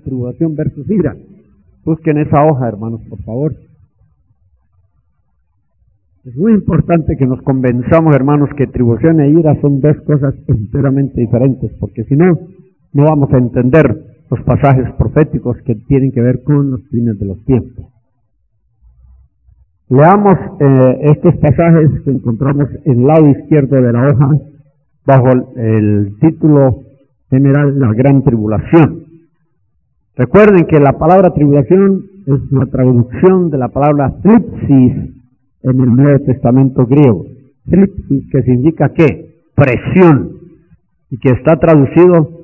tribulación versus ira. Busquen esa hoja, hermanos, por favor. Es muy importante que nos convenzamos, hermanos, que tribulación e ira son dos cosas enteramente diferentes, porque si no, no vamos a entender los pasajes proféticos que tienen que ver con los fines de los tiempos. Leamos eh, estos pasajes que encontramos en el lado izquierdo de la hoja, bajo el título general La Gran Tribulación. Recuerden que la palabra tribulación es la traducción de la palabra flipsis en el Nuevo Testamento griego. que significa qué? Presión. Y que está traducido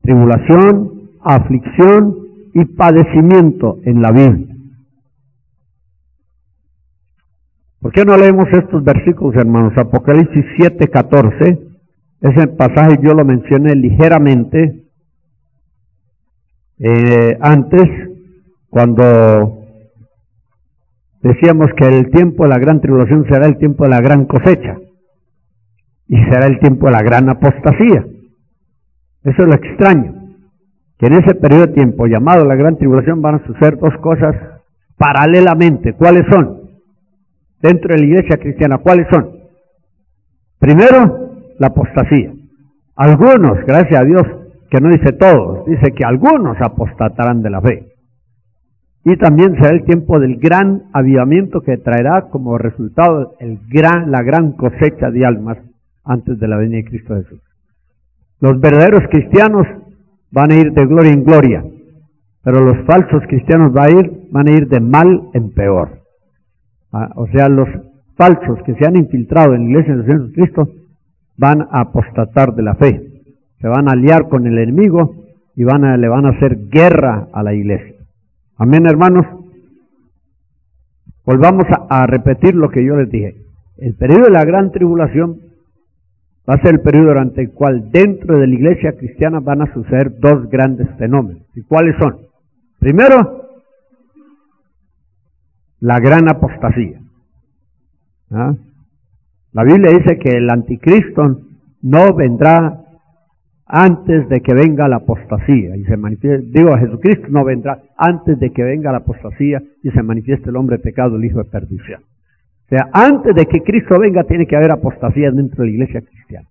tribulación, aflicción y padecimiento en la Biblia. ¿Por qué no leemos estos versículos, hermanos? Apocalipsis 7, 14. Ese pasaje yo lo mencioné ligeramente eh, antes, cuando decíamos que el tiempo de la gran tribulación será el tiempo de la gran cosecha y será el tiempo de la gran apostasía. Eso es lo extraño, que en ese periodo de tiempo llamado la gran tribulación van a suceder dos cosas paralelamente. ¿Cuáles son? Dentro de la iglesia cristiana, ¿cuáles son? Primero, la apostasía. Algunos, gracias a Dios, que no dice todos, dice que algunos apostatarán de la fe. Y también será el tiempo del gran avivamiento que traerá como resultado el gran, la gran cosecha de almas antes de la venida de Cristo Jesús. Los verdaderos cristianos van a ir de gloria en gloria, pero los falsos cristianos van a ir, van a ir de mal en peor. Ah, o sea, los falsos que se han infiltrado en la iglesia de Jesucristo van a apostatar de la fe, se van a aliar con el enemigo y van a, le van a hacer guerra a la iglesia. Amén, hermanos. Volvamos a, repetir lo que yo les dije. El periodo de la gran tribulación va a ser el periodo durante el cual dentro de la iglesia cristiana van a suceder dos grandes fenómenos. ¿Y cuáles son? Primero, la gran apostasía. ¿Ah? La Biblia dice que el anticristo no vendrá antes de que venga la apostasía y se manifieste, digo, Jesucristo no vendrá antes de que venga la apostasía y se manifieste el hombre pecado, el hijo de perdición. O sea, antes de que Cristo venga tiene que haber apostasía dentro de la iglesia cristiana.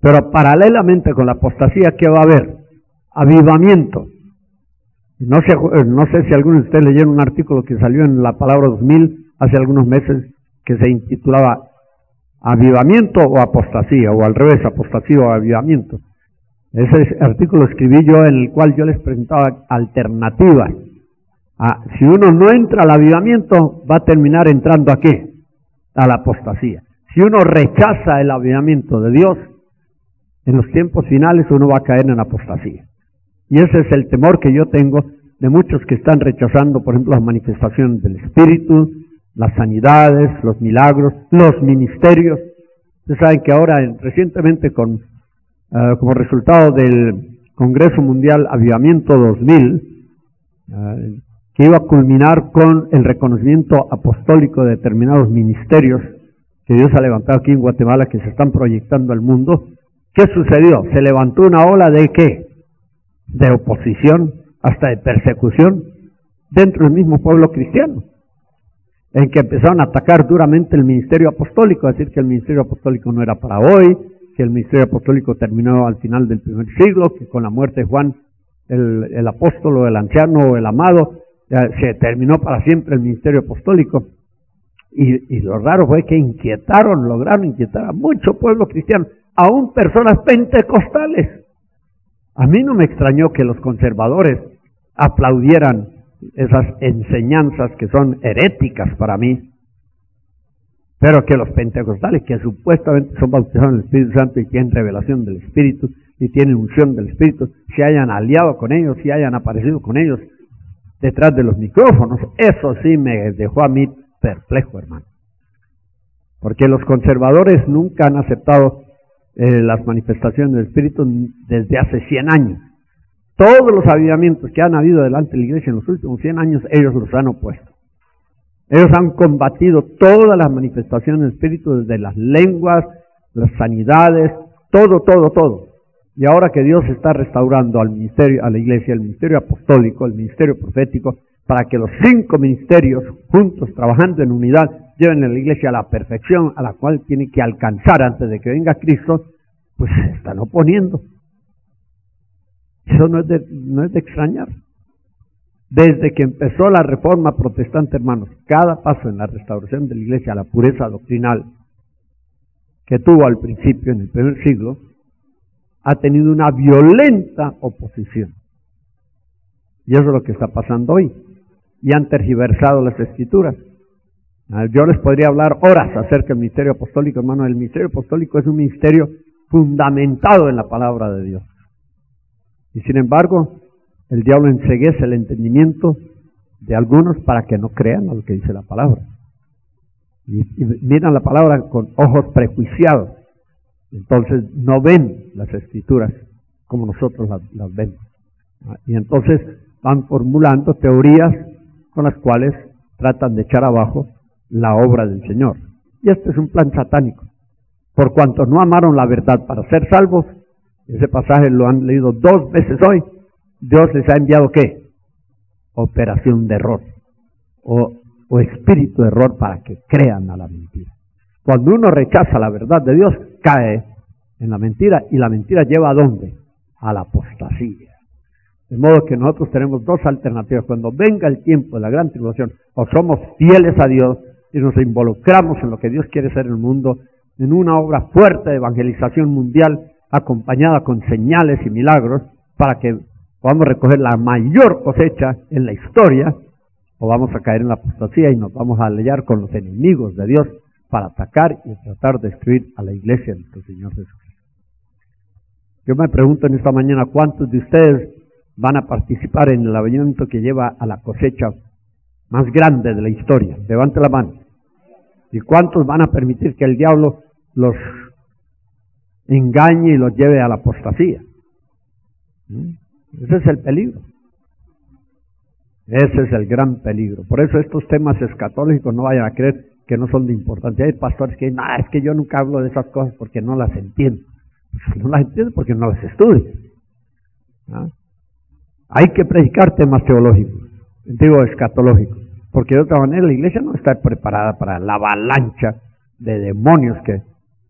Pero paralelamente con la apostasía, ¿qué va a haber? Avivamiento. No sé, no sé si algunos de ustedes leyeron un artículo que salió en la palabra 2000 hace algunos meses que se intitulaba Avivamiento o apostasía, o al revés, apostasía o avivamiento. Ese artículo escribí yo en el cual yo les presentaba alternativas. A, si uno no entra al avivamiento, va a terminar entrando a qué? A la apostasía. Si uno rechaza el avivamiento de Dios, en los tiempos finales uno va a caer en apostasía. Y ese es el temor que yo tengo de muchos que están rechazando, por ejemplo, las manifestaciones del Espíritu, las sanidades, los milagros, los ministerios. Ustedes saben que ahora, recientemente, con Ah, como resultado del Congreso Mundial Avivamiento 2000, ah, que iba a culminar con el reconocimiento apostólico de determinados ministerios que Dios ha levantado aquí en Guatemala, que se están proyectando al mundo. ¿Qué sucedió? Se levantó una ola de qué? De oposición, hasta de persecución dentro del mismo pueblo cristiano, en que empezaron a atacar duramente el ministerio apostólico, a decir que el ministerio apostólico no era para hoy, que el ministerio apostólico terminó al final del primer siglo, que con la muerte de Juan el, apóstol el anciano o el amado, se terminó para siempre el ministerio apostólico. Y, y, lo raro fue que inquietaron, lograron inquietar a mucho pueblo cristiano, aún personas pentecostales. A mí no me extrañó que los conservadores aplaudieran esas enseñanzas que son heréticas para mí, pero que los pentecostales, que supuestamente son bautizados en el Espíritu Santo y tienen revelación del Espíritu y tienen unción del Espíritu, se hayan aliado con ellos, y hayan aparecido con ellos detrás de los micrófonos, eso sí me dejó a mí perplejo, hermano. Porque los conservadores nunca han aceptado eh, las manifestaciones del Espíritu desde hace 100 años. Todos los avivamientos que han habido delante de la iglesia en los últimos 100 años, ellos los han opuesto. Ellos han combatido todas las manifestaciones del Espíritu, desde las lenguas, las sanidades, todo, todo, todo. Y ahora que Dios está restaurando al ministerio, a la iglesia, el ministerio apostólico, el ministerio profético, para que los cinco ministerios juntos, trabajando en unidad, lleven a la iglesia a la perfección a la cual tiene que alcanzar antes de que venga Cristo, pues se están oponiendo. Eso no es de, no es de extrañar. Desde que empezó la reforma protestante, hermanos, cada paso en la restauración de la iglesia a la pureza doctrinal que tuvo al principio en el primer siglo, ha tenido una violenta oposición. Y eso es lo que está pasando hoy. Y han tergiversado las escrituras. Ah, yo les podría hablar horas acerca del ministerio apostólico, hermano. El ministerio apostólico es un ministerio fundamentado en la palabra de Dios. Y sin embargo, el diablo enseguece el entendimiento de algunos para que no crean a lo que dice la palabra. Y, miran la palabra con ojos prejuiciados. Entonces no ven las escrituras como nosotros las, las vemos. Ah, y entonces van formulando teorías con las cuales tratan de echar abajo la obra del Señor. Y este es un plan satánico. Por cuanto no amaron la verdad para ser salvos, ese pasaje lo han leído dos veces hoy, Dios les ha enviado qué? Operación de error o, espíritu de error para que crean a la mentira. Cuando uno rechaza la verdad de Dios, cae en la mentira y la mentira lleva a dónde? A la apostasía. De modo que nosotros tenemos dos alternativas. Cuando venga el tiempo de la gran tribulación, o somos fieles a Dios y nos involucramos en lo que Dios quiere hacer en el mundo, en una obra fuerte de evangelización mundial, acompañada con señales y milagros, para que podamos recoger la mayor cosecha en la historia, o vamos a caer en la apostasía y nos vamos a aliar con los enemigos de Dios para atacar y tratar de destruir a la iglesia de nuestro Señor Jesucristo. Yo me pregunto en esta mañana cuántos de ustedes van a participar en el avivamiento que lleva a la cosecha más grande de la historia. Levante la mano. ¿Y cuántos van a permitir que el diablo los engañe y los lleve a la apostasía? ¿Mm? Ese es el peligro. Ese es el gran peligro. Por eso estos temas escatológicos no vayan a creer que no son de importancia. Hay pastores que dicen, es que yo nunca hablo de esas cosas porque no las entiendo. Pues no las entiendo porque no las estudio. ¿Ah? Hay que predicar temas teológicos, digo escatológicos, porque de otra manera la iglesia no está preparada para la avalancha de demonios que,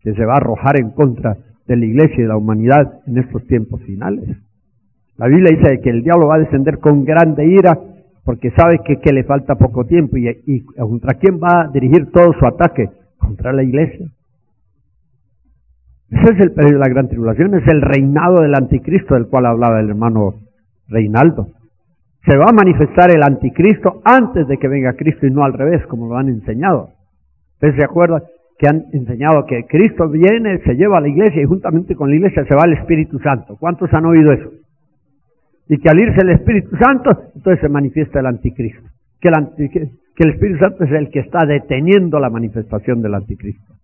que se va a arrojar en contra de la iglesia y de la humanidad en estos tiempos finales. La Biblia dice que el diablo va a descender con grande ira porque sabe que, le falta poco tiempo y, y, contra quién va a dirigir todo su ataque contra la iglesia. Ese es el periodo de la gran tribulación, es el reinado del anticristo del cual hablaba el hermano Reinaldo. Se va a manifestar el anticristo antes de que venga Cristo y no al revés, como lo han enseñado. Ustedes se acuerdan que han enseñado que Cristo viene, se lleva a la iglesia y juntamente con la iglesia se va el Espíritu Santo. ¿Cuántos han oído eso? Y que al irse el Espíritu Santo, entonces se manifiesta el anticristo. Que el, Espíritu Santo es el que está deteniendo la manifestación del anticristo.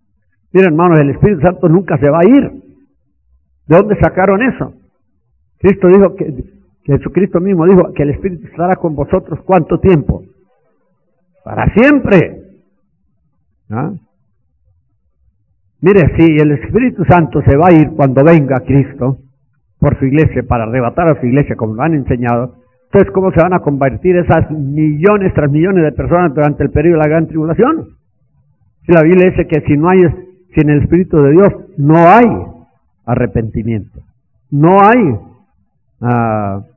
Miren, hermanos, el Espíritu Santo nunca se va a ir. ¿De dónde sacaron eso? Cristo dijo que Jesucristo mismo dijo que el Espíritu estará con vosotros cuánto tiempo? Para siempre. ¿Ah? Mire, si el Espíritu Santo se va a ir cuando venga Cristo por su iglesia, para arrebatar a su iglesia, como lo han enseñado, entonces, ¿cómo se van a convertir esas millones tras millones de personas durante el periodo de la gran tribulación? La Biblia dice que si no hay, sin el Espíritu de Dios, no hay arrepentimiento, no hay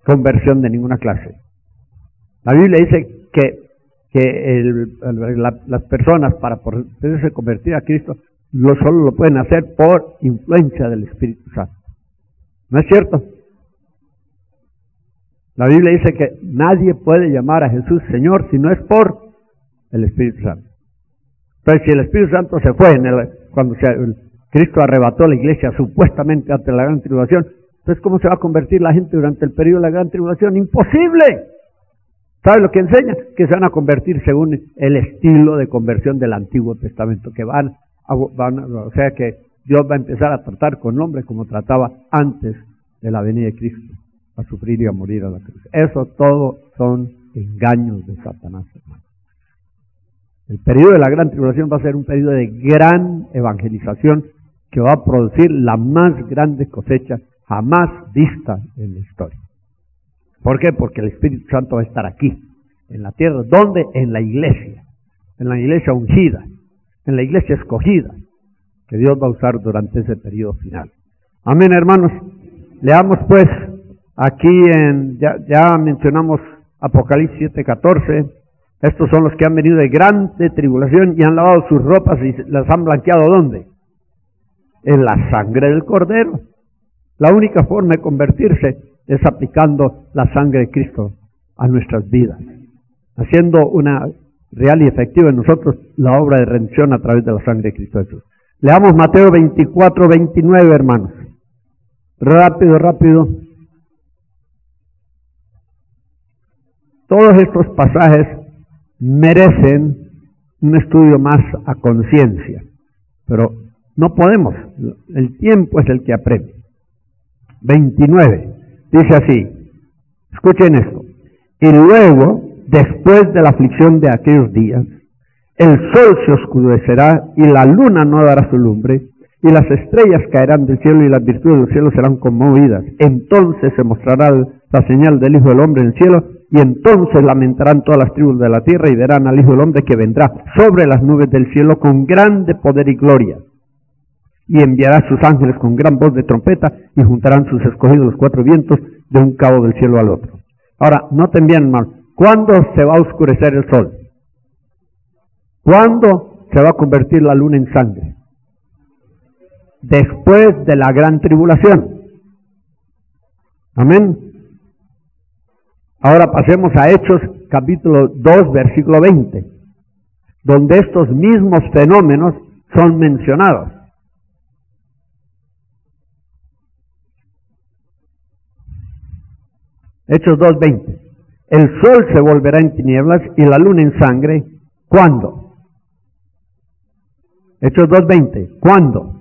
conversión de ninguna clase. La Biblia dice que, que las personas para poderse convertir a Cristo lo solo lo pueden hacer por influencia del Espíritu Santo. ¿No es cierto? La Biblia dice que nadie puede llamar a Jesús Señor si no es por el Espíritu Santo. Entonces, si el Espíritu Santo se fue en el, cuando Cristo arrebató la iglesia supuestamente ante la gran tribulación, entonces, ¿cómo se va a convertir la gente durante el periodo de la gran tribulación? Imposible. ¿Sabe lo que enseña? Que se van a convertir según el estilo de conversión del Antiguo Testamento, que van, van o sea que Dios va a empezar a tratar con hombres como trataba antes de la venida de Cristo, a sufrir y a morir a la cruz. Eso todo son engaños de Satanás, hermano. El periodo de la gran tribulación va a ser un periodo de gran evangelización que va a producir la más grande cosecha jamás vista en la historia. ¿Por qué? Porque el Espíritu Santo va a estar aquí, en la tierra. ¿Dónde? En la iglesia. En la iglesia ungida, en la iglesia escogida, que Dios va a usar durante ese periodo final. Amén, hermanos. Leamos pues aquí en, ya, ya mencionamos Apocalipsis 7:14. Estos son los que han venido de grande tribulación y han lavado sus ropas y las han blanqueado ¿dónde? En la sangre del cordero. La única forma de convertirse es aplicando la sangre de Cristo a nuestras vidas, haciendo una real y efectiva en nosotros la obra de redención a través de la sangre de Cristo Jesús. Leamos Mateo 24, 29, hermanos. Rápido, rápido. Todos estos pasajes merecen un estudio más a conciencia, pero no podemos. El tiempo es el que aprende. 29. Dice así, escuchen esto. Y luego, después de la aflicción de aquellos días, el sol se oscurecerá y la luna no dará su lumbre, y las estrellas caerán del cielo y las virtudes del cielo serán conmovidas. Entonces se mostrará la señal del Hijo del Hombre en el cielo, y entonces lamentarán todas las tribus de la tierra y verán al Hijo del Hombre que vendrá sobre las nubes del cielo con grande poder y gloria y enviará sus ángeles con gran voz de trompeta y juntarán sus escogidos los cuatro vientos de un cabo del cielo al otro. Ahora, no te bien, hermano, ¿cuándo se va a oscurecer el sol? ¿Cuándo se va a convertir la luna en sangre? Después de la gran tribulación. Amén. Ahora pasemos a Hechos capítulo 2, versículo 20, donde estos mismos fenómenos son mencionados. Hechos 2.20. El sol se volverá en tinieblas y la luna en sangre. ¿Cuándo? Hechos 2.20. ¿Cuándo?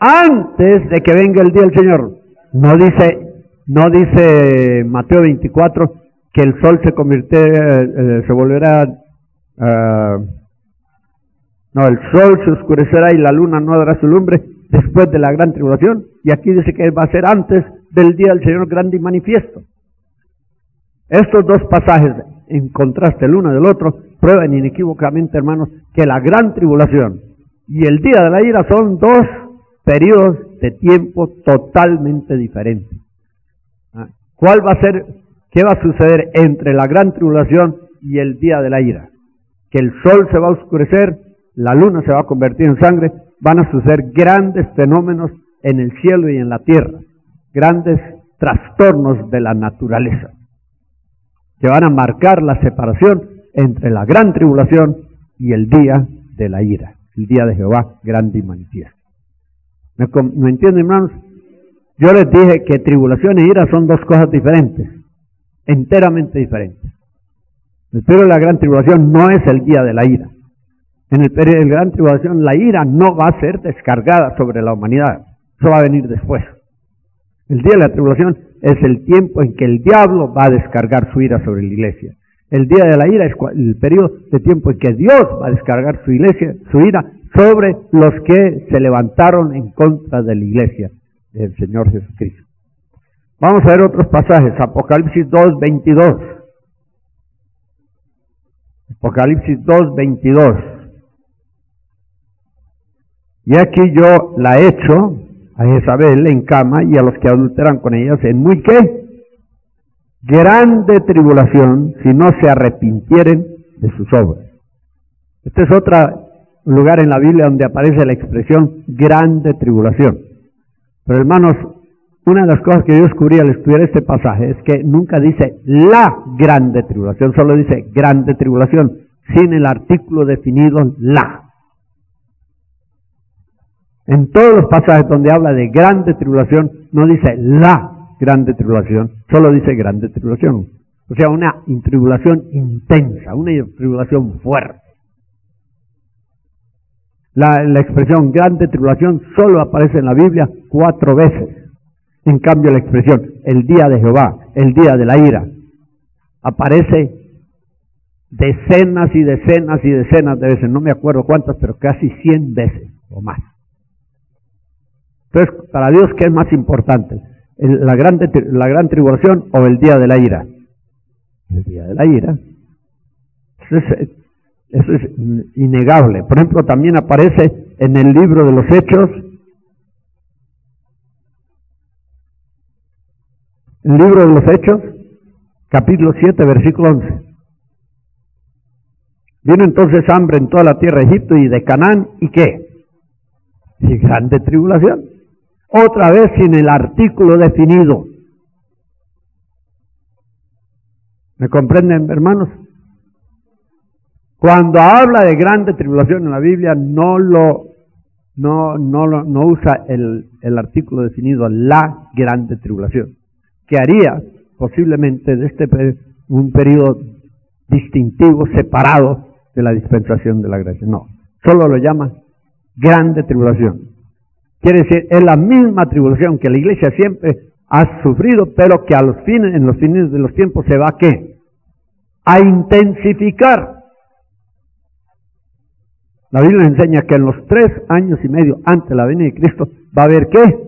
Antes de que venga el día del Señor. No dice, no dice Mateo 24 que el sol se convirtiera, eh, se volverá, uh, no, el sol se oscurecerá y la luna no dará su lumbre después de la gran tribulación. Y aquí dice que va a ser antes del día del Señor grande y manifiesto. Estos dos pasajes, en contraste el uno del otro, prueban inequívocamente, hermanos, que la gran tribulación y el día de la ira son dos periodos de tiempo totalmente diferentes. ¿Ah? ¿Cuál va a ser, qué va a suceder entre la gran tribulación y el día de la ira? Que el sol se va a oscurecer, la luna se va a convertir en sangre, van a suceder grandes fenómenos en el cielo y en la tierra, grandes trastornos de la naturaleza que van a marcar la separación entre la gran tribulación y el día de la ira, el día de Jehová grande y manifiesto. ¿Me, ¿Me entienden, hermanos? Yo les dije que tribulación e ira son dos cosas diferentes, enteramente diferentes. El periodo de la gran tribulación no es el día de la ira. En el periodo de la gran tribulación la ira no va a ser descargada sobre la humanidad. Eso va a venir después. El día de la tribulación es el tiempo en que el diablo va a descargar su ira sobre la iglesia. El día de la ira es el periodo de tiempo en que Dios va a descargar su iglesia, su ira sobre los que se levantaron en contra de la iglesia del Señor Jesucristo. Vamos a ver otros pasajes. Apocalipsis 2, 22. Apocalipsis 2, 22. Y aquí yo la he hecho a Jezabel en cama y a los que adulteran con ellas en muy qué? Grande tribulación si no se arrepintieren de sus obras. Este es otro lugar en la Biblia donde aparece la expresión grande tribulación. Pero hermanos, una de las cosas que yo descubrí al estudiar este pasaje es que nunca dice la grande tribulación, solo dice grande tribulación, sin el artículo definido la. En todos los pasajes donde habla de grande tribulación, no dice la grande tribulación, solo dice grande tribulación. O sea, una tribulación intensa, una tribulación fuerte. La, la, expresión grande tribulación solo aparece en la Biblia cuatro veces. En cambio, la expresión el día de Jehová, el día de la ira, aparece decenas y decenas y decenas de veces, no me acuerdo cuántas, pero casi cien veces o más. Entonces, para Dios, ¿qué es más importante? La, gran, la gran tribulación o el día de la ira. El día de la ira. Eso es, innegable. Por ejemplo, también aparece en el libro de los Hechos, el libro de los Hechos, capítulo 7, versículo 11. Vino entonces hambre en toda la tierra de Egipto y de Canaán, ¿y qué? Y grande tribulación. Otra vez sin el artículo definido. ¿Me comprenden, hermanos? Cuando habla de grande tribulación en la Biblia, no lo no, no, no usa el, el artículo definido, la grande tribulación, que haría posiblemente de este un periodo distintivo, separado de la dispensación de la gracia. No, solo lo llama grande tribulación. Quiere decir, es la misma tribulación que la iglesia siempre ha sufrido, pero que en los fines de los tiempos se va? A intensificar. La Biblia enseña que en los tres años y medio antes de la venida de Cristo va a haber qué?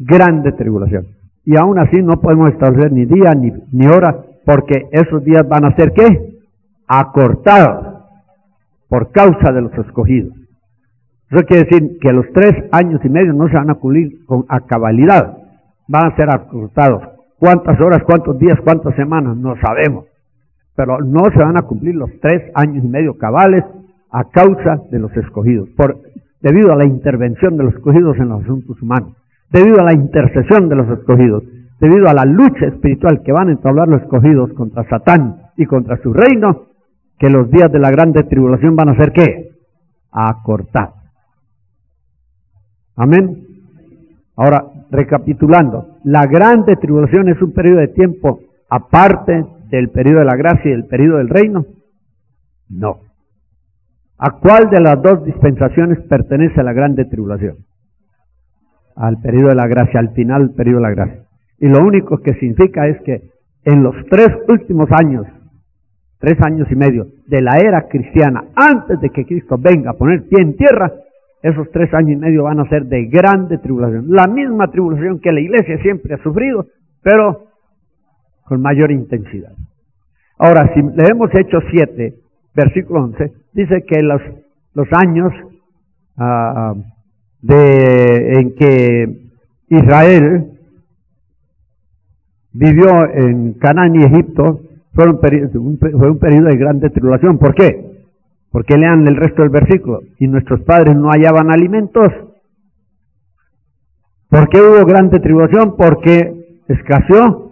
Grande tribulación. Y aún así no podemos establecer ni día ni, ni hora, porque esos días van a ser qué? Acortados por causa de los escogidos. Eso quiere decir que los tres años y medio no se van a cumplir con a cabalidad, van a ser acortados. ¿Cuántas horas, cuántos días, cuántas semanas? No sabemos. Pero no se van a cumplir los tres años y medio cabales a causa de los escogidos, debido a la intervención de los escogidos en los asuntos humanos, debido a la intercesión de los escogidos, debido a la lucha espiritual que van a entablar los escogidos contra Satán y contra su reino, que los días de la grande tribulación van a ser qué? Acortar. Amén. Ahora, recapitulando, la grande tribulación es un periodo de tiempo aparte del periodo de la gracia y del periodo del reino. No. ¿A cuál de las dos dispensaciones pertenece la grande tribulación? Al periodo de la gracia, al final del periodo de la gracia. Y lo único que significa es que en los tres últimos años tres años y medio de la era cristiana, antes de que Cristo venga a poner pie en tierra, esos tres años y medio van a ser de grande tribulación. La misma tribulación que la iglesia siempre ha sufrido, pero con mayor intensidad. Ahora, si leemos Hechos 7, versículo 11, dice que los, los años ah, de, en que Israel vivió en Canaán y Egipto fue un, periodo, de grande tribulación. ¿Por qué? Porque lean el resto del versículo. Y nuestros padres no hallaban alimentos. ¿Por qué hubo grande tribulación? Porque escaseó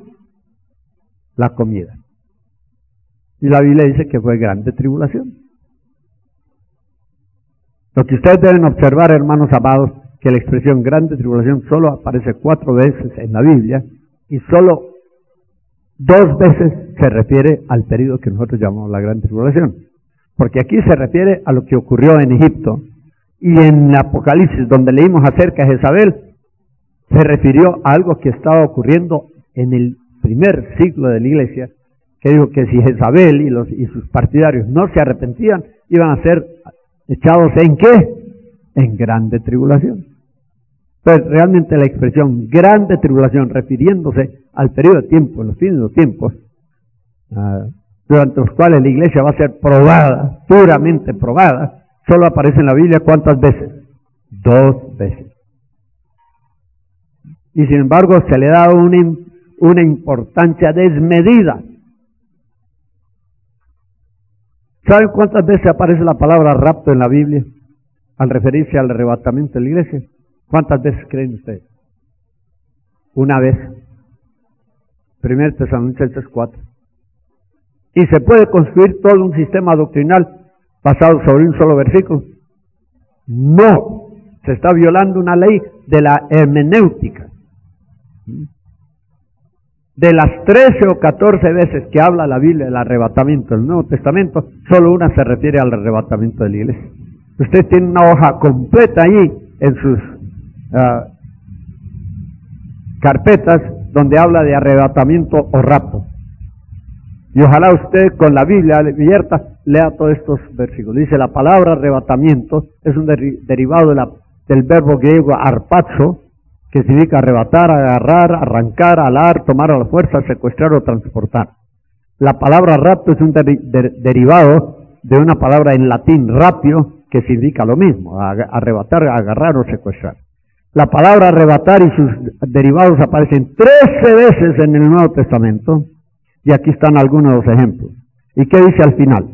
la comida. Y la Biblia dice que fue grande tribulación. Lo que ustedes deben observar, hermanos amados, que la expresión grande tribulación solo aparece cuatro veces en la Biblia y solo Dos veces se refiere al periodo que nosotros llamamos la Gran Tribulación. Porque aquí se refiere a lo que ocurrió en Egipto. Y en Apocalipsis, donde leímos acerca de Jezabel, se refirió a algo que estaba ocurriendo en el primer siglo de la iglesia, que dijo que si Jezabel y, y sus partidarios no se arrepentían, iban a ser echados en qué? En grande tribulación. Pues realmente la expresión grande tribulación, refiriéndose al periodo de tiempo, los fines de los tiempos, ah, durante los cuales la iglesia va a ser probada, puramente probada, solo aparece en la Biblia cuántas veces? Dos veces. Y sin embargo se le da una, una importancia desmedida. ¿Saben cuántas veces aparece la palabra rapto en la Biblia al referirse al arrebatamiento de la iglesia? ¿Cuántas veces creen ustedes? Una vez. Primer Tesalonicenses 4. ¿Y se puede construir todo un sistema doctrinal basado sobre un solo versículo? No. Se está violando una ley de la hermenéutica. De las 13 o 14 veces que habla la Biblia del arrebatamiento del Nuevo Testamento, solo una se refiere al arrebatamiento de la iglesia. Usted tiene una hoja completa allí en sus Ah, carpetas donde habla de arrebatamiento o rapto. Y ojalá usted con la Biblia abierta lea todos estos versículos. Dice la palabra arrebatamiento es un derivado del verbo griego arpazo, que significa arrebatar, agarrar, arrancar, alar, tomar a la fuerza, secuestrar o transportar. La palabra rapto es un derivado de una palabra en latín rapio que significa lo mismo, arrebatar, agarrar o secuestrar. La palabra arrebatar y sus derivados aparecen 13 veces en el Nuevo Testamento y aquí están algunos de los ejemplos. ¿Y qué dice al final?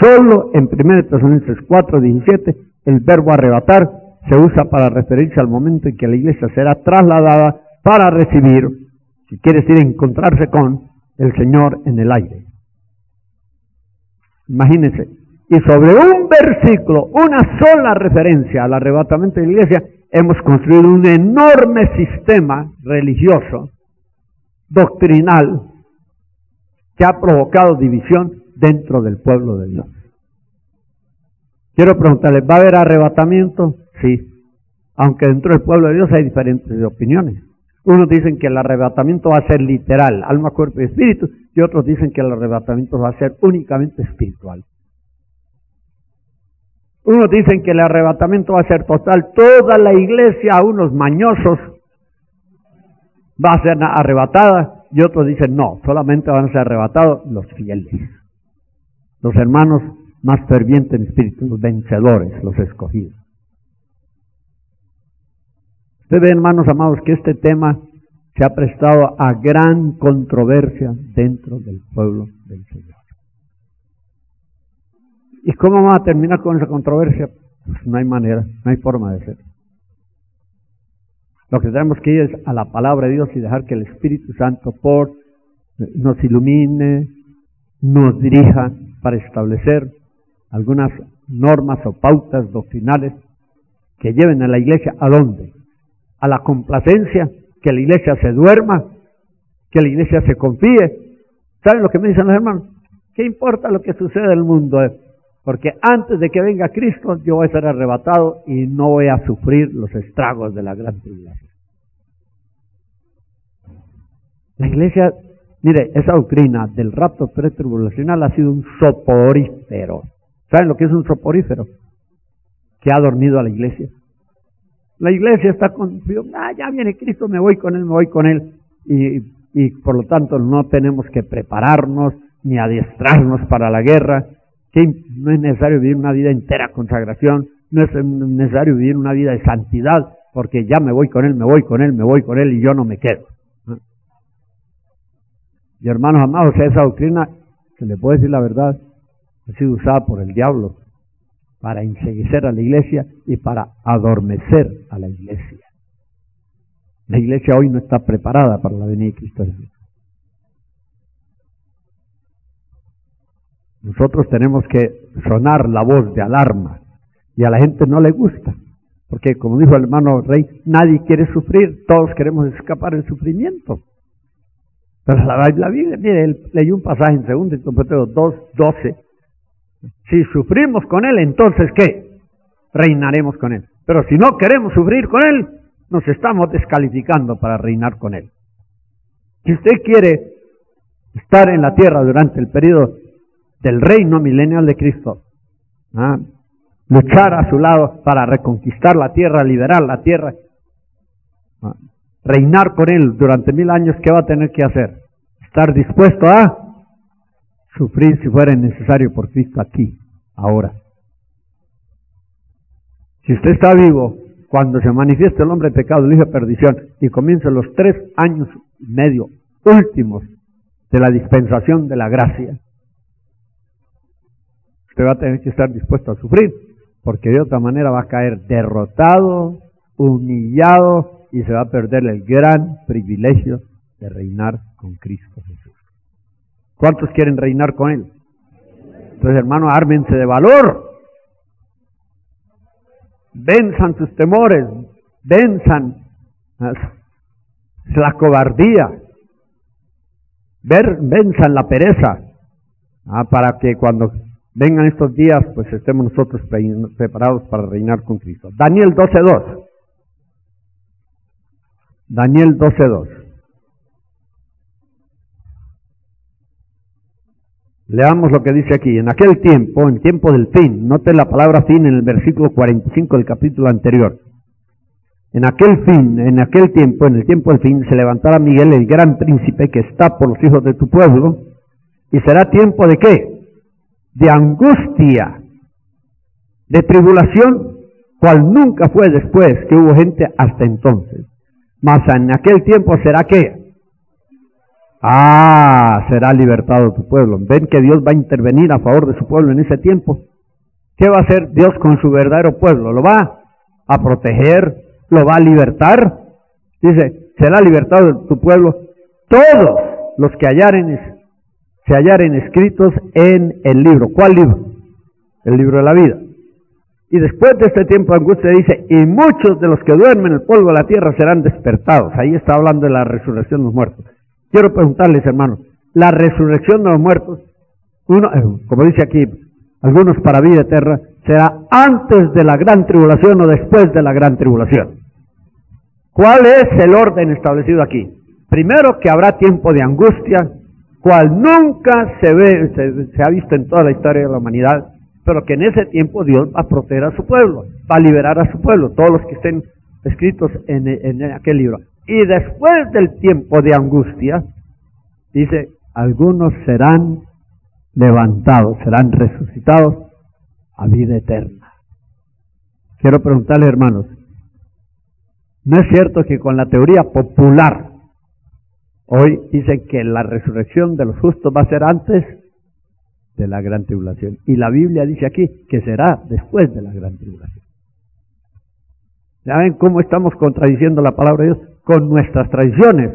Solo en 1 Tesalonicenses 4, 17 el verbo arrebatar se usa para referirse al momento en que la iglesia será trasladada para recibir, si quiere decir encontrarse con, el Señor en el aire. Imagínense. Y sobre un versículo, una sola referencia al arrebatamiento de la iglesia, hemos construido un enorme sistema religioso, doctrinal, que ha provocado división dentro del pueblo de Dios. Quiero preguntarles, ¿va a haber arrebatamiento? Sí. Aunque dentro del pueblo de Dios hay diferentes opiniones. Unos dicen que el arrebatamiento va a ser literal, alma, cuerpo y espíritu, y otros dicen que el arrebatamiento va a ser únicamente espiritual. Unos dicen que el arrebatamiento va a ser total, toda la iglesia, unos mañosos, va a ser arrebatada, y otros dicen no, solamente van a ser arrebatados los fieles, los hermanos más fervientes en espíritu, los vencedores, los escogidos. Ustedes ven, hermanos amados, que este tema se ha prestado a gran controversia dentro del pueblo del Señor. ¿Y cómo vamos a terminar con esa controversia? Pues no hay manera, no hay forma de ser. Lo que tenemos que ir es a la palabra de Dios y dejar que el Espíritu Santo por nos ilumine, nos dirija para establecer algunas normas o pautas doctrinales que lleven a la iglesia a dónde? a la complacencia, que la iglesia se duerma, que la iglesia se confíe. ¿Saben lo que me dicen los hermanos? ¿Qué importa lo que sucede en el mundo? Porque antes de que venga Cristo, yo voy a ser arrebatado y no voy a sufrir los estragos de la gran tribulación. La iglesia, mire, esa doctrina del rapto pretribulacional ha sido un soporífero. ¿Saben lo que es un soporífero? Que ha dormido a la iglesia. La iglesia está con, ah, ya viene Cristo, me voy con Él, me voy con Él. Y, y por lo tanto no tenemos que prepararnos ni adiestrarnos para la guerra. Que no es necesario vivir una vida entera consagración, no es necesario vivir una vida de santidad, porque ya me voy con Él, me voy con Él, me voy con Él y yo no me quedo. Y hermanos amados, esa doctrina, se le puede decir la verdad, ha sido usada por el diablo para enseguecer a la iglesia y para adormecer a la iglesia. La iglesia hoy no está preparada para la venida de Cristo Nosotros tenemos que sonar la voz de alarma y a la gente no le gusta, porque como dijo el hermano Rey, nadie quiere sufrir, todos queremos escapar del sufrimiento. Pero la, la Biblia, mire, él un pasaje en 2 Timoteo 2, 12, si sufrimos con Él, entonces ¿qué? Reinaremos con Él. Pero si no queremos sufrir con Él, nos estamos descalificando para reinar con Él. Si usted quiere estar en la tierra durante el periodo del reino milenial de Cristo, ¿ah? luchar a su lado para reconquistar la tierra, liberar la tierra, ¿ah? reinar con Él durante mil años, ¿qué va a tener que hacer? Estar dispuesto a sufrir si fuera necesario por Cristo aquí, ahora. Si usted está vivo, cuando se manifieste el hombre de pecado, el hijo de perdición, y comiencen los tres años y medio últimos de la dispensación de la gracia, usted va a tener que estar dispuesto a sufrir, porque de otra manera va a caer derrotado, humillado, y se va a perder el gran privilegio de reinar con Cristo Jesús. ¿Cuántos quieren reinar con Él? Entonces, hermano, ármense de valor. Venzan sus temores, venzan la cobardía, venzan la pereza, ah, para que cuando vengan estos días, pues estemos nosotros preparados para reinar con Cristo. Daniel 12.2. Daniel 12.2. Leamos lo que dice aquí. En aquel tiempo, en tiempo del fin, note la palabra fin en el versículo 45 del capítulo anterior. en aquel fin, en aquel tiempo, en el tiempo del fin, se levantará Miguel, el gran príncipe que está por los hijos de tu pueblo, y será tiempo de qué? De angustia, de tribulación, cual nunca fue después que hubo gente hasta entonces. Mas en aquel tiempo será qué? Ah, será libertado tu pueblo. Ven que Dios va a intervenir a favor de su pueblo en ese tiempo. ¿Qué va a hacer Dios con su verdadero pueblo? ¿Lo va a proteger? lo va a libertar. Dice, será libertado tu pueblo todos los que hallaren, se hallaren escritos en el libro. ¿Cuál libro? El libro de la vida. Y después de este tiempo de angustia dice, y muchos de los que duermen en el polvo de la tierra serán despertados. Ahí está hablando de la resurrección de los muertos. Quiero preguntarles, hermanos, la resurrección de los muertos, uno, eh, como dice aquí, algunos para vida eterna, será antes de la gran tribulación o después de la gran tribulación. ¿Cuál es el orden establecido aquí? Primero que habrá tiempo de angustia, cual nunca se ve, se, ha visto en toda la historia de la humanidad, pero que en ese tiempo Dios va a proteger a su pueblo, va a liberar a su pueblo, todos los que estén escritos en, en aquel libro. Y después del tiempo de angustia, dice, algunos serán levantados, serán resucitados a vida eterna. Quiero preguntarle, hermanos, no es cierto que con la teoría popular hoy dicen que la resurrección de los justos va a ser antes de la gran tribulación. Y la Biblia dice aquí que será después de la gran tribulación. ¿Ya ven cómo estamos contradiciendo la palabra de Dios? Con nuestras tradiciones.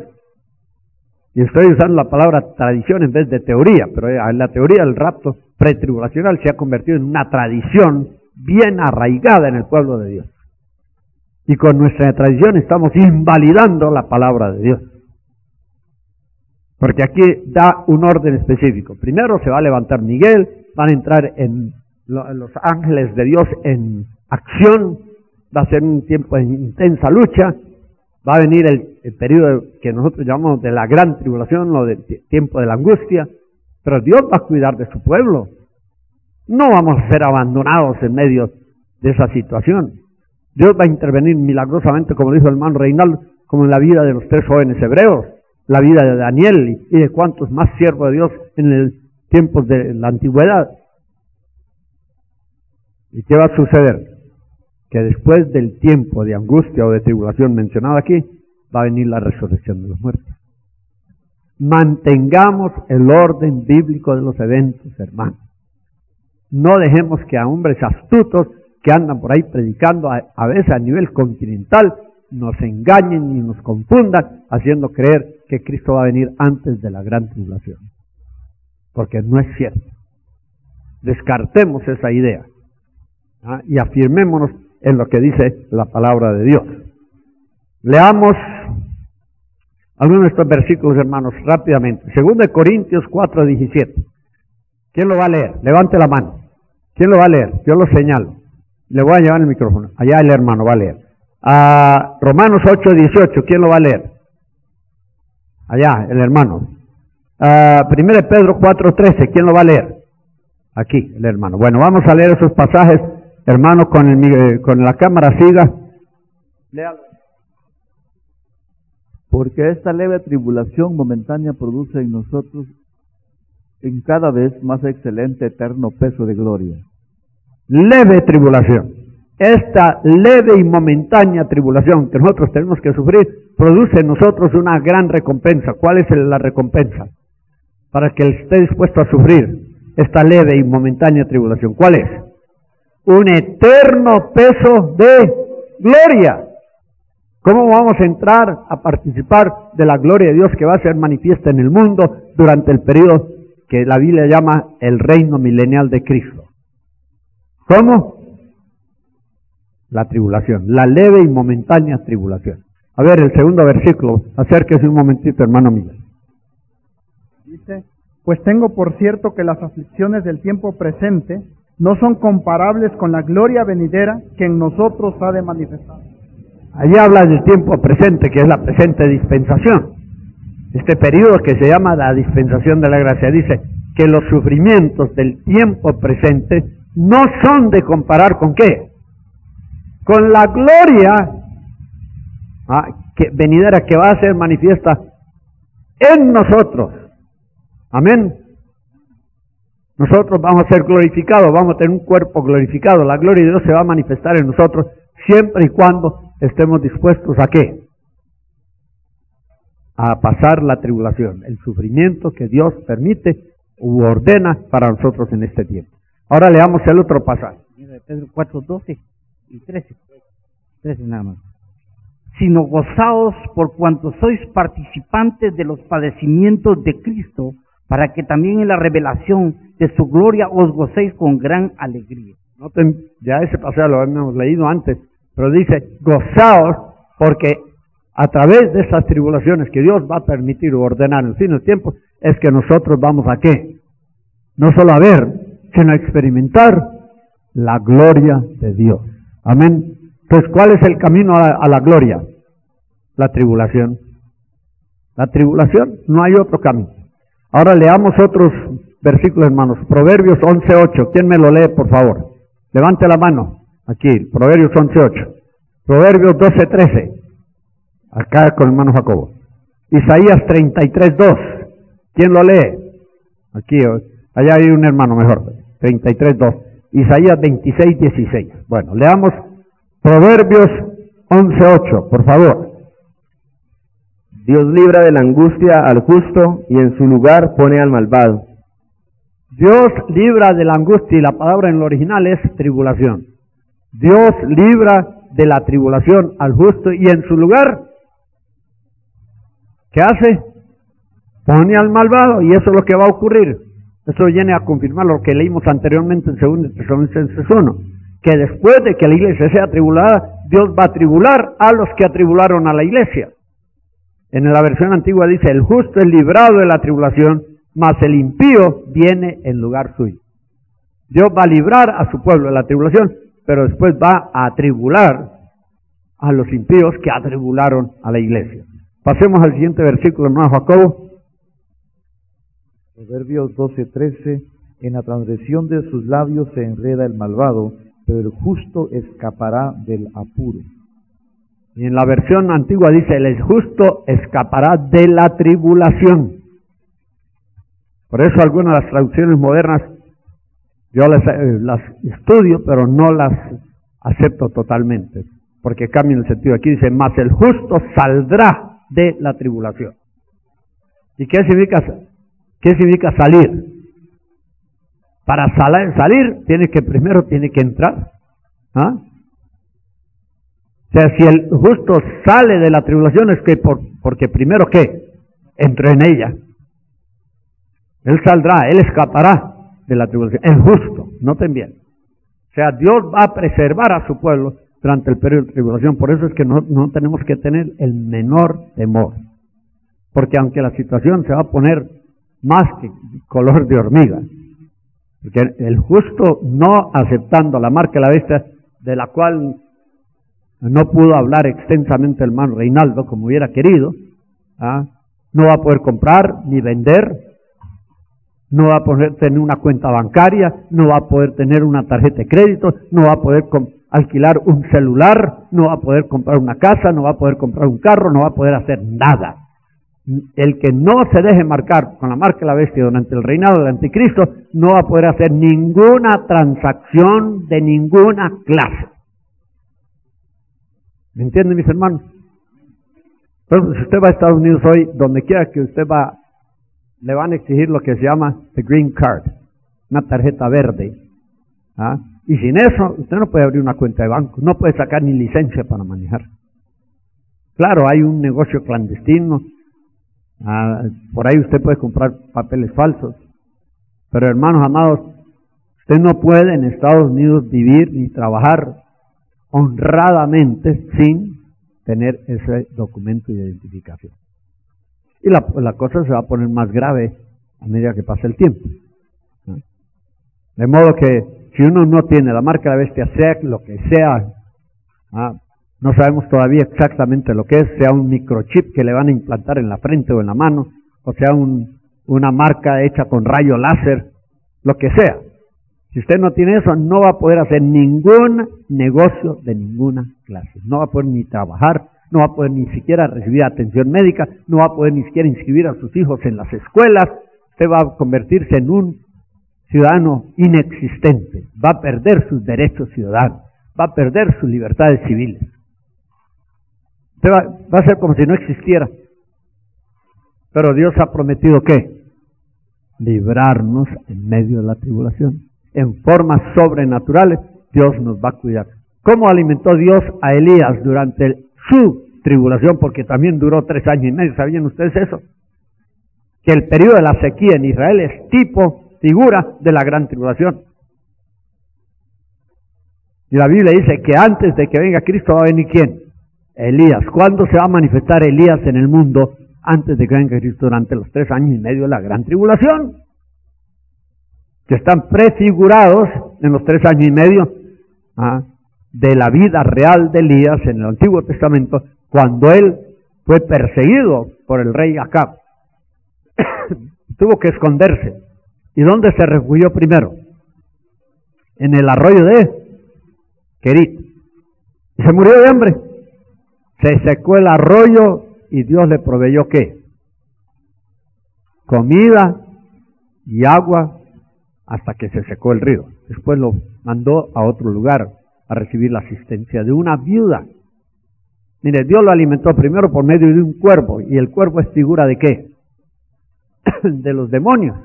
Y estoy usando la palabra tradición en vez de teoría, pero en la teoría del rapto pretribulacional se ha convertido en una tradición bien arraigada en el pueblo de Dios. Y con nuestra tradición estamos invalidando la palabra de Dios. Porque aquí da un orden específico. Primero se va a levantar Miguel, van a entrar en los ángeles de Dios en acción, va a ser un tiempo de intensa lucha, va a venir el, periodo que nosotros llamamos de la gran tribulación o del tiempo de la angustia, pero Dios va a cuidar de su pueblo. No vamos a ser abandonados en medio de esa situación. Dios va a intervenir milagrosamente, como dijo el hermano Reinaldo, como en la vida de los tres jóvenes hebreos, la vida de Daniel y de cuantos más siervos de Dios en el tiempo de la antigüedad. ¿Y qué va a suceder? Que después del tiempo de angustia o de tribulación mencionado aquí, va a venir la resurrección de los muertos. Mantengamos el orden bíblico de los eventos, hermanos. No dejemos que a hombres astutos que andan por ahí predicando a, veces a nivel continental nos engañen y nos confundan haciendo creer que Cristo va a venir antes de la gran tribulación. Porque no es cierto. Descartemos esa idea ¿ah? y afirmémonos en lo que dice la palabra de Dios. Leamos algunos de estos versículos, hermanos, rápidamente. Segundo de Corintios 4, 17. ¿Quién lo va a leer? Levante la mano. ¿Quién lo va a leer? Yo lo señalo. Le voy a llevar el micrófono. Allá el hermano va a leer. A Romanos 8, 18, ¿quién lo va a leer? Allá, el hermano. A 1 Pedro 4, 13, ¿quién lo va a leer? Aquí, el hermano. Bueno, vamos a leer esos pasajes, hermano, con, el, eh, con la cámara siga. Léalo. Porque esta leve tribulación momentánea produce en nosotros en cada vez más excelente eterno peso de gloria leve tribulación. Esta leve y momentánea tribulación que nosotros tenemos que sufrir produce en nosotros una gran recompensa. ¿Cuál es la recompensa? Para que esté dispuesto a sufrir esta leve y momentánea tribulación. ¿Cuál es? Un eterno peso de gloria. ¿Cómo vamos a entrar a participar de la gloria de Dios que va a ser manifiesta en el mundo durante el periodo que la Biblia llama el reino milenial de Cristo? ¿Cómo? La tribulación, la leve y momentánea tribulación. A ver, el segundo versículo, acérquese un momentito, hermano mío. Dice, pues tengo por cierto que las aflicciones del tiempo presente no son comparables con la gloria venidera que en nosotros ha de manifestar. Allí habla del tiempo presente, que es la presente dispensación. Este periodo que se llama la dispensación de la gracia dice que los sufrimientos del tiempo presente no son de comparar con qué? Con la gloria ah, que, venidera que va a ser manifiesta en nosotros. Amén. Nosotros vamos a ser glorificados, vamos a tener un cuerpo glorificado. La gloria de Dios se va a manifestar en nosotros siempre y cuando estemos dispuestos a qué? A pasar la tribulación, el sufrimiento que Dios permite u ordena para nosotros en este tiempo. Ahora leamos el otro pasaje. Pedro 4, 12 y 13. 13 nada más. Sino gozaos por cuanto sois participantes de los padecimientos de Cristo, para que también en la revelación de su gloria os gocéis con gran alegría. Noten, ya ese pasaje lo hemos leído antes, pero dice, gozaos porque a través de esas tribulaciones que Dios va a permitir o ordenar en fin del tiempo, es que nosotros vamos a qué? No solo a ver, sino a experimentar la gloria de Dios. Amén. Entonces, ¿cuál es el camino a la, gloria? La tribulación. La tribulación, no hay otro camino. Ahora leamos otros versículos, hermanos. Proverbios 11.8. ¿Quién me lo lee, por favor? Levante la mano. Aquí, Proverbios 11.8. Proverbios 12.13. Acá con el hermano Jacobo. Isaías 33.2. ¿Quién lo lee? Aquí, allá hay un hermano mejor. 33.2. Isaías 26.16. Bueno, leamos Proverbios 11.8, por favor. Dios libra de la angustia al justo y en su lugar pone al malvado. Dios libra de la angustia y la palabra en lo original es tribulación. Dios libra de la tribulación al justo y en su lugar, ¿qué hace? Pone al malvado y eso es lo que va a ocurrir. Eso viene a confirmar lo que leímos anteriormente en 2 Tesalonicenses 1, que después de que la iglesia sea tribulada, Dios va a tribular a los que atribularon a la iglesia. En la versión antigua dice, el justo es librado de la tribulación, mas el impío viene en lugar suyo. Dios va a librar a su pueblo de la tribulación, pero después va a tribular a los impíos que atribularon a la iglesia. Pasemos al siguiente versículo, hermano Jacobo. Proverbios 12:13, en la transgresión de sus labios se enreda el malvado, pero el justo escapará del apuro. Y en la versión antigua dice, el justo escapará de la tribulación. Por eso algunas de las traducciones modernas yo eh, las estudio, pero no las acepto totalmente, porque cambian el sentido. Aquí dice, más el justo saldrá de la tribulación. ¿Y qué significa ¿Qué significa salir? Para salir, tiene que primero tiene que entrar. ¿ah? O sea, si el justo sale de la tribulación es que por, porque primero qué? Entró en ella. Él saldrá, él escapará de la tribulación. El justo, noten bien. O sea, Dios va a preservar a su pueblo durante el periodo de tribulación. Por eso es que no tenemos que tener el menor temor. Porque aunque la situación se va a poner más que color de hormiga. Porque el justo no aceptando la marca de la bestia, de la cual no pudo hablar extensamente el hermano Reinaldo como hubiera querido, ¿ah? no va a poder comprar ni vender, no va a poder tener una cuenta bancaria, no va a poder tener una tarjeta de crédito, no va a poder alquilar un celular, no va a poder comprar una casa, no va a poder comprar un carro, no va a poder hacer nada el que no se deje marcar con la marca de la bestia durante el reinado del anticristo no va a poder hacer ninguna transacción de ninguna clase. ¿Me entienden mis hermanos? Entonces, si usted va a Estados Unidos hoy, donde quiera que usted va, le van a exigir lo que se llama the green card, una tarjeta verde. ¿ah? Y sin eso, usted no puede abrir una cuenta de banco, no puede sacar ni licencia para manejar. Claro, hay un negocio clandestino, Por ahí usted puede comprar papeles falsos. Pero hermanos amados, usted no puede en Estados Unidos vivir ni trabajar honradamente sin tener ese documento de identificación. Y la, la cosa se va a poner más grave a medida que pasa el tiempo. De modo que si uno no tiene la marca de la bestia, sea lo que sea, ¿ah? No sabemos todavía exactamente lo que es, sea un microchip que le van a implantar en la frente o en la mano, o sea una marca hecha con rayo láser, lo que sea. Si usted no tiene eso, no va a poder hacer ningún negocio de ninguna clase. No va a poder ni trabajar, no va a poder ni siquiera recibir atención médica, no va a poder ni siquiera inscribir a sus hijos en las escuelas, usted va a convertirse en un ciudadano inexistente, va a perder sus derechos ciudadanos, va a perder sus libertades civiles. Va a ser como si no existiera. Pero Dios ha prometido que librarnos en medio de la tribulación. En formas sobrenaturales, Dios nos va a cuidar. ¿Cómo alimentó Dios a Elías durante su tribulación? Porque también duró tres años y medio. ¿Sabían ustedes eso? Que el periodo de la sequía en Israel es tipo, figura de la gran tribulación. Y la Biblia dice que antes de que venga Cristo va a venir quién? Elías. ¿Cuándo se va a manifestar Elías en el mundo? Antes de que venga Cristo durante los tres años y medio de la gran tribulación. Que están prefigurados en los tres años y medio ¿ah? de la vida real de Elías en el Antiguo Testamento, cuando él fue perseguido por el rey Acab. Tuvo que esconderse. ¿Y dónde se refugió primero? En el arroyo de Kerit. Y se murió de hambre. Se secó el arroyo y Dios le proveyó qué? Comida y agua hasta que se secó el río. Después lo mandó a otro lugar a recibir la asistencia de una viuda. Mire, Dios lo alimentó primero por medio de un cuervo, y el cuervo es figura de qué? de los demonios.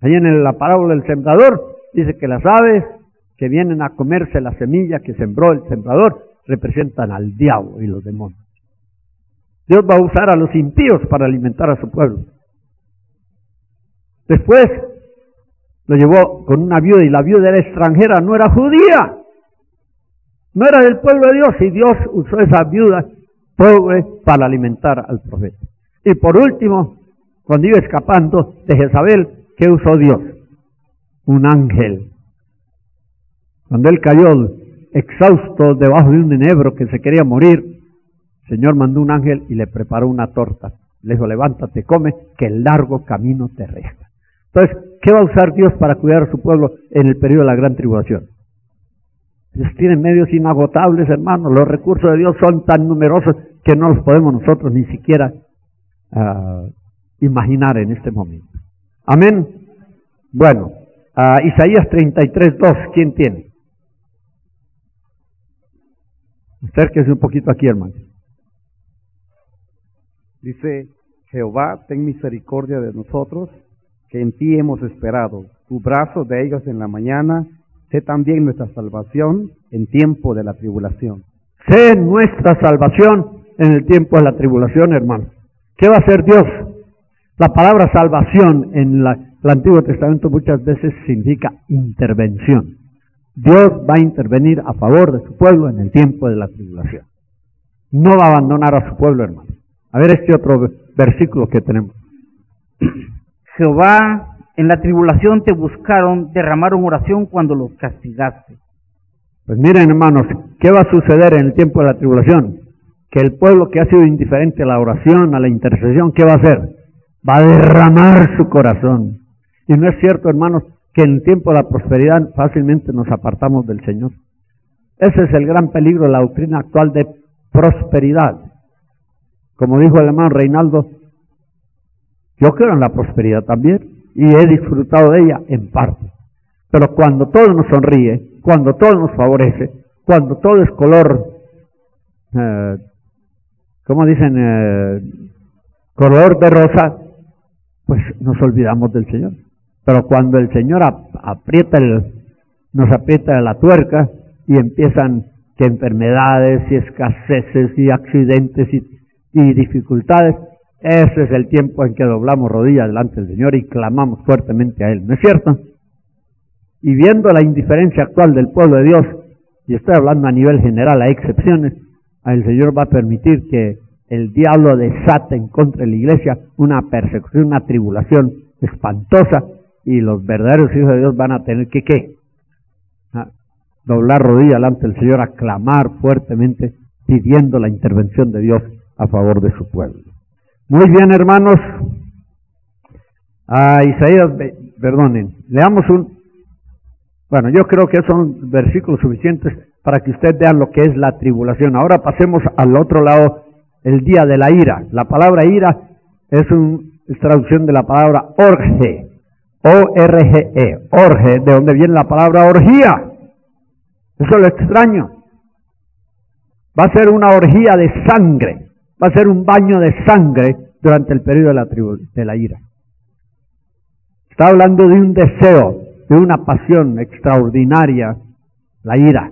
Ahí en la parábola del sembrador dice que las aves que vienen a comerse la semilla que sembró el sembrador representan al diablo y los demonios. Dios va a usar a los impíos para alimentar a su pueblo. Después lo llevó con una viuda y la viuda era extranjera, no era judía, no era del pueblo de Dios y Dios usó esa viuda pobre para alimentar al profeta. Y por último, cuando iba escapando de Jezabel, ¿qué usó Dios? Un ángel. Cuando él cayó exhausto debajo de un enebro que se quería morir, el Señor mandó un ángel y le preparó una torta. Le dijo, levántate, come, que el largo camino te resta. Entonces, ¿qué va a usar Dios para cuidar a su pueblo en el periodo de la gran tribulación? Dios tiene medios inagotables, hermanos. Los recursos de Dios son tan numerosos que no los podemos nosotros ni siquiera ah, imaginar en este momento. Amén. Bueno, uh, Isaías 33, 2, ¿quién tiene? Acérquese un poquito aquí, hermano. Dice, Jehová, ten misericordia de nosotros, que en ti hemos esperado. Tu brazo de ellos en la mañana, sé también nuestra salvación en tiempo de la tribulación. Sé nuestra salvación en el tiempo de la tribulación, hermano. ¿Qué va a hacer Dios? La palabra salvación en la, el Antiguo Testamento muchas veces significa intervención. Dios va a intervenir a favor de su pueblo en el tiempo de la tribulación. No va a abandonar a su pueblo, hermano. A ver este otro versículo que tenemos. Jehová, en la tribulación te buscaron, derramaron oración cuando los castigaste. Pues miren, hermanos, ¿qué va a suceder en el tiempo de la tribulación? Que el pueblo que ha sido indiferente a la oración, a la intercesión, ¿qué va a hacer? Va a derramar su corazón. Y no es cierto, hermanos, que en tiempo de la prosperidad fácilmente nos apartamos del Señor. Ese es el gran peligro de la doctrina actual de prosperidad. Como dijo el hermano Reinaldo, yo creo en la prosperidad también y he disfrutado de ella en parte. Pero cuando todo nos sonríe, cuando todo nos favorece, cuando todo es color, eh, ¿cómo dicen? Eh, color de rosa, pues nos olvidamos del Señor. Pero cuando el Señor aprieta nos aprieta la tuerca y empiezan que enfermedades y escaseces y accidentes y, y dificultades, ese es el tiempo en que doblamos rodillas delante del Señor y clamamos fuertemente a Él, ¿no es cierto? Y viendo la indiferencia actual del pueblo de Dios, y estoy hablando a nivel general, hay excepciones, el Señor va a permitir que el diablo desate en contra de la iglesia una persecución, una tribulación espantosa, y los verdaderos hijos de Dios van a tener que, ¿qué? A doblar rodillas delante del Señor, a clamar fuertemente, pidiendo la intervención de Dios a favor de su pueblo. Muy bien, hermanos. A Isaías, perdonen, leamos un, bueno, yo creo que son versículos suficientes para que usted vea lo que es la tribulación. Ahora pasemos al otro lado, el día de la ira. La palabra ira es una traducción de la palabra orge, O-R-G-E, orge, de donde viene la palabra orgía. Eso es lo extraño. Va a ser una orgía de sangre, va a ser un baño de sangre durante el periodo de la, de la ira. Está hablando de un deseo, de una pasión extraordinaria, la ira.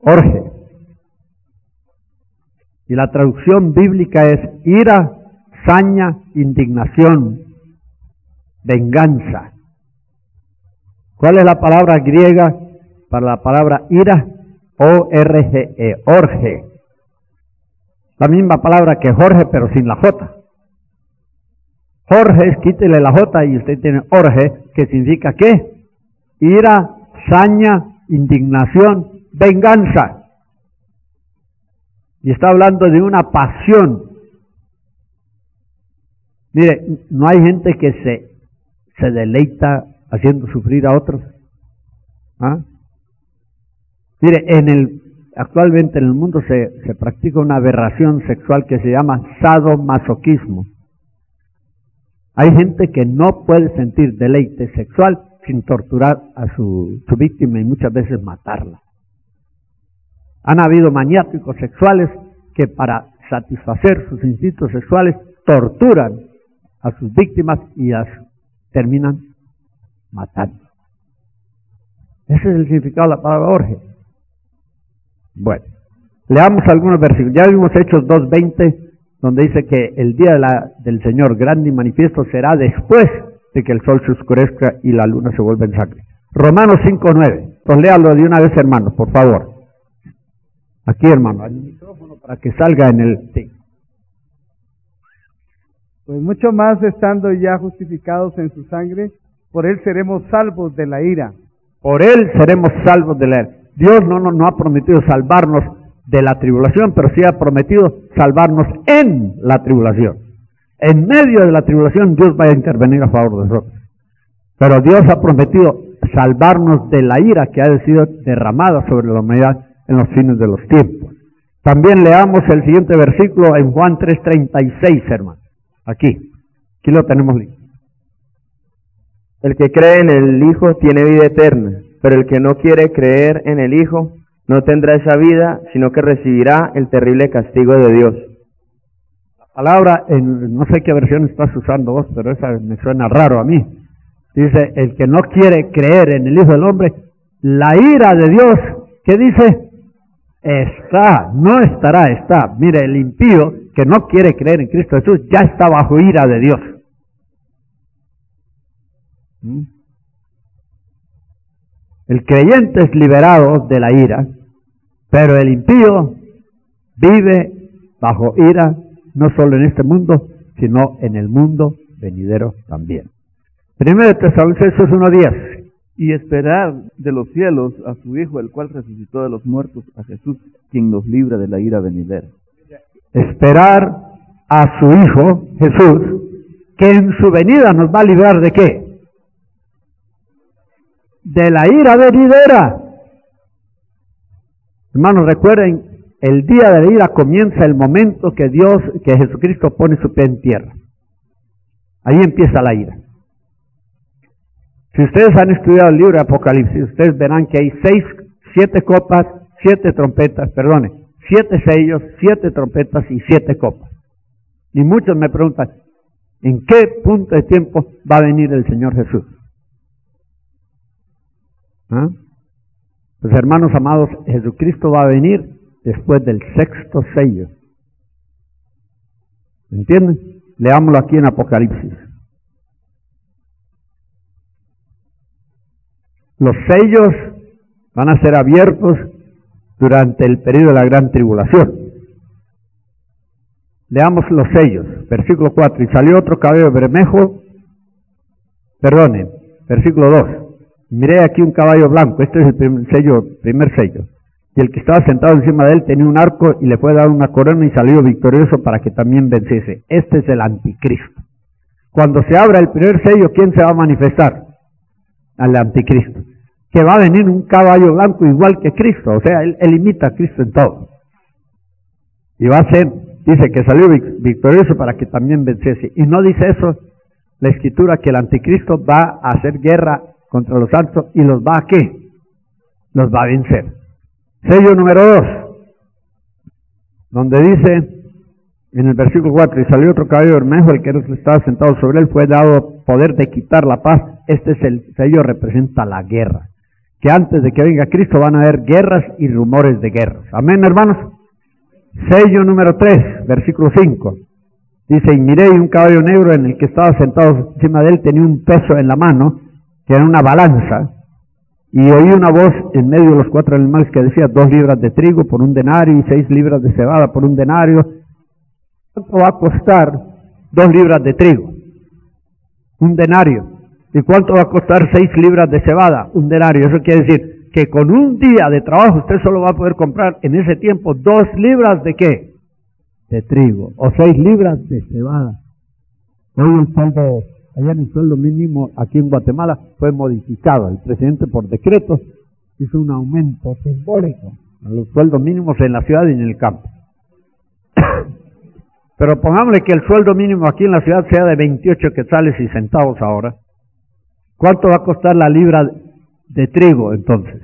Orge. Y la traducción bíblica es ira, saña, indignación, venganza. ¿Cuál es la palabra griega para la palabra ira? O-R-G-E, orge. La misma palabra que Jorge, pero sin la J. Jorge, quítele la J y usted tiene orge, que significa qué? Ira, saña, indignación, venganza. Y está hablando de una pasión. Mire, no hay gente que se, se deleita haciendo sufrir a otros. ¿Ah? Mire, actualmente en el mundo se, se practica una aberración sexual que se llama sadomasoquismo. Hay gente que no puede sentir deleite sexual sin torturar a su, víctima y muchas veces matarla. Han habido maniáticos sexuales que para satisfacer sus instintos sexuales torturan a sus víctimas y las terminan matando. Ese es el significado de la palabra orge. Bueno, leamos algunos versículos. Ya vimos Hechos 2.20, donde dice que el día del Señor grande y manifiesto será después de que el sol se oscurezca y la luna se vuelva en sangre. Romanos 5.9. Pues léalo de una vez, hermanos, por favor. Aquí, hermano, al micrófono para que salga en el... Pues mucho más estando ya justificados en su sangre, por él seremos salvos de la ira. Por él seremos salvos de la ira. Dios no nos no ha prometido salvarnos de la tribulación, pero sí ha prometido salvarnos en la tribulación. En medio de la tribulación Dios va a intervenir a favor de nosotros. Pero Dios ha prometido salvarnos de la ira que ha sido derramada sobre la humanidad en los fines de los tiempos. También leamos el siguiente versículo en Juan 3:36, hermano. Aquí, aquí lo tenemos listo. El que cree en el Hijo tiene vida eterna, pero el que no quiere creer en el Hijo no tendrá esa vida, sino que recibirá el terrible castigo de Dios. La palabra, en, no sé qué versión estás usando vos, pero esa me suena raro a mí. Dice, el que no quiere creer en el Hijo del Hombre, la ira de Dios, ¿qué dice? Está, no estará, está. Mire, el impío que no quiere creer en Cristo Jesús ya está bajo ira de Dios. ¿Mm? El creyente es liberado de la ira, pero el impío vive bajo ira no solo en este mundo, sino en el mundo venidero también. Primero Tesalonicenses 1.10 y esperar de los cielos a su Hijo, el cual resucitó de los muertos, a Jesús, quien nos libra de la ira venidera. Esperar a su Hijo, Jesús, que en su venida nos va a librar de qué? De la ira venidera. Hermanos, recuerden, el día de la ira comienza el momento que Dios, que Jesucristo pone su pie en tierra. Ahí empieza la ira. Si ustedes han estudiado el libro de Apocalipsis, ustedes verán que hay seis, siete copas, siete trompetas, perdone, siete sellos, siete trompetas y siete copas. Y muchos me preguntan, ¿en qué punto de tiempo va a venir el Señor Jesús? ¿Ah? Pues hermanos amados, Jesucristo va a venir después del sexto sello. ¿Entienden? Leámoslo aquí en Apocalipsis. Los sellos van a ser abiertos durante el periodo de la gran tribulación. Leamos los sellos, versículo 4. Y salió otro caballo bermejo, perdone, versículo 2. Miré aquí un caballo blanco, este es el primer sello, primer sello. Y el que estaba sentado encima de él tenía un arco y le fue dar una corona y salió victorioso para que también venciese. Este es el anticristo. Cuando se abra el primer sello, ¿quién se va a manifestar? Al anticristo. que va a venir un caballo blanco igual que Cristo, o sea, él, imita a Cristo en todo. Y va a ser, dice que salió vic- victorioso para que también venciese. Y no dice eso la escritura que el anticristo va a hacer guerra contra los santos y los va a qué? Los va a vencer. Sello número dos, donde dice en el versículo 4, y salió otro caballo bermejo, el que estaba sentado sobre él fue dado poder de quitar la paz. Este es el sello, representa la guerra. Que antes de que venga Cristo van a haber guerras y rumores de guerras. Amén, hermanos. Sello número 3, versículo 5. Dice, y miré y un caballo negro en el que estaba sentado encima de él tenía un peso en la mano, que era una balanza, y oí una voz en medio de los cuatro animales que decía, dos libras de trigo por un denario y seis libras de cebada por un denario. ¿Cuánto va a costar dos libras de trigo? Un denario. ¿Y cuánto va a costar seis libras de cebada? Un denario. Eso quiere decir que con un día de trabajo usted solo va a poder comprar en ese tiempo dos libras de qué? De trigo. O seis libras de cebada. Hoy el sueldo, allá en el sueldo mínimo aquí en Guatemala fue modificado. El presidente por decreto hizo un aumento simbólico a los sueldos mínimos en la ciudad y en el campo. Pero pongámosle que el sueldo mínimo aquí en la ciudad sea de 28 quetzales y centavos ahora. ¿Cuánto va a costar la libra de trigo entonces?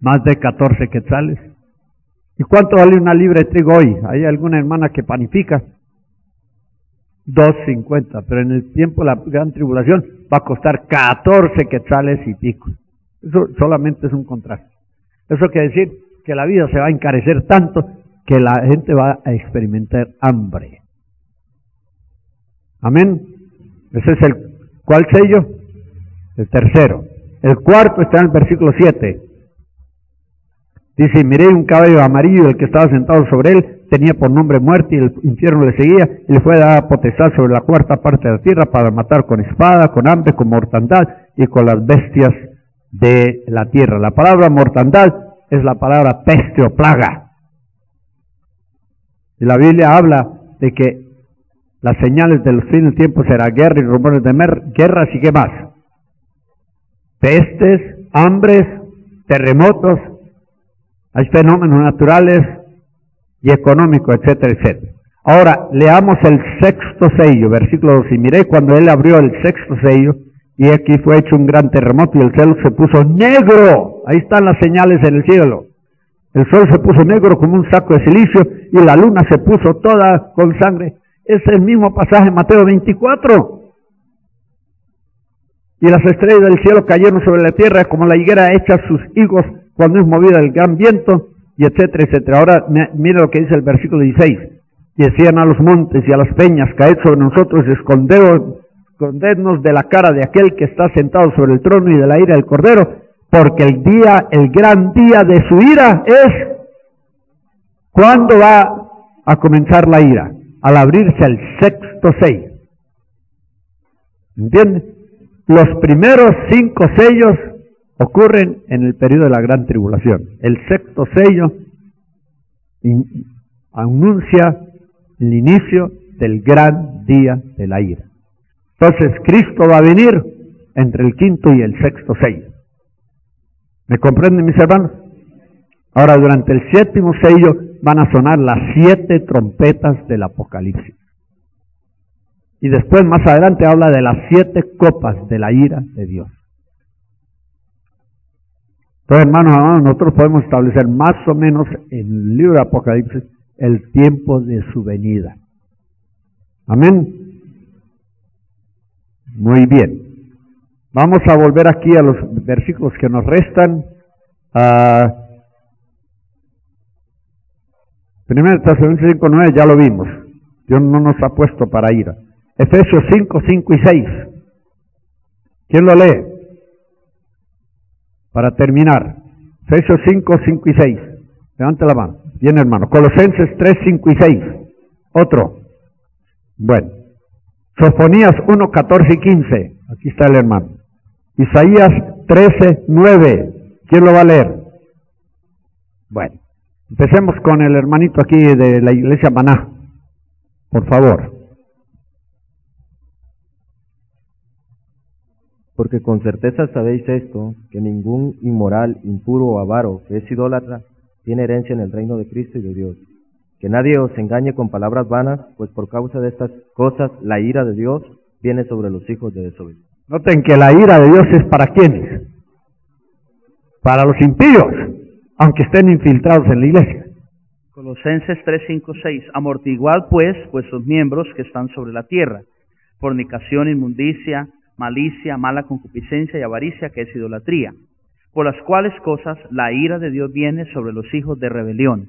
Más de 14 quetzales. ¿Y cuánto vale una libra de trigo hoy? ¿Hay alguna hermana que panifica? 2.50, pero en el tiempo de la gran tribulación va a costar 14 quetzales y pico. Eso solamente es un contraste. Eso quiere decir que la vida se va a encarecer tanto que la gente va a experimentar hambre. Amén. Ese es el, ¿cuál sello? El tercero. El cuarto está en el versículo 7. Dice, miré un caballo amarillo, el que estaba sentado sobre él tenía por nombre muerte y el infierno le seguía y le fue dada potestad sobre la cuarta parte de la tierra para matar con espada, con hambre, con mortandad y con las bestias de la tierra. La palabra mortandad es la palabra peste o plaga. Y la Biblia habla de que las señales de los fines del tiempo será guerra y rumores de mer, guerras y qué más. Pestes, hambres, terremotos, hay fenómenos naturales y económicos, etcétera, etcétera. Ahora, leamos el sexto sello, versículo 2. Y miré cuando él abrió el sexto sello, y aquí fue hecho un gran terremoto y el cielo se puso negro. Ahí están las señales en el cielo. El sol se puso negro como un saco de silicio y la luna se puso toda con sangre. Es el mismo pasaje en Mateo 24. Y las estrellas del cielo cayeron sobre la tierra como la higuera echa sus higos cuando es movida el gran viento, y etcétera, etcétera. Ahora mire lo que dice el versículo 16. Y decían a los montes y a las peñas, caed sobre nosotros y de la cara de aquel que está sentado sobre el trono y de la ira del cordero, porque el día, el gran día de su ira es ¿cuándo va a comenzar la ira? Al abrirse el sexto sello. ¿Entiende? Los primeros cinco sellos ocurren en el periodo de la gran tribulación. El sexto sello anuncia el inicio del gran día de la ira. Entonces Cristo va a venir entre el quinto y el sexto sello. ¿Me comprenden mis hermanos? Ahora durante el séptimo sello van a sonar las siete trompetas del Apocalipsis. Y después más adelante habla de las siete copas de la ira de Dios. Entonces, hermanos, hermanos, nosotros podemos establecer más o menos en el libro de Apocalipsis el tiempo de su venida. Amén. Muy bien. Vamos a volver aquí a los versículos que nos restan. Uh, Primero Tesalonicenses 5, 9 ya lo vimos. Dios no nos ha puesto para ira. Efesios 5, 5 y 6. ¿Quién lo lee? Para terminar. Efesios 5, 5 y 6. Levante la mano. Bien, hermano. Colosenses 3, 5 y 6. Otro. Bueno. Sofonías 1, 14 y 15. Aquí está el hermano. Isaías 13, 9. ¿Quién lo va a leer? Bueno. Empecemos con el hermanito aquí de la iglesia Maná. Por favor. Porque con certeza sabéis esto, que ningún inmoral, impuro o avaro que es idólatra tiene herencia en el reino de Cristo y de Dios. Que nadie os engañe con palabras vanas, pues por causa de estas cosas la ira de Dios viene sobre los hijos de desobediencia. Noten que la ira de Dios es para quiénes? Para los impíos, aunque estén infiltrados en la iglesia. Colosenses 3, 5, 6. Amortiguad pues vuestros miembros que están sobre la tierra. Fornicación, inmundicia, malicia, mala concupiscencia y avaricia, que es idolatría. Por las cuales cosas la ira de Dios viene sobre los hijos de rebelión.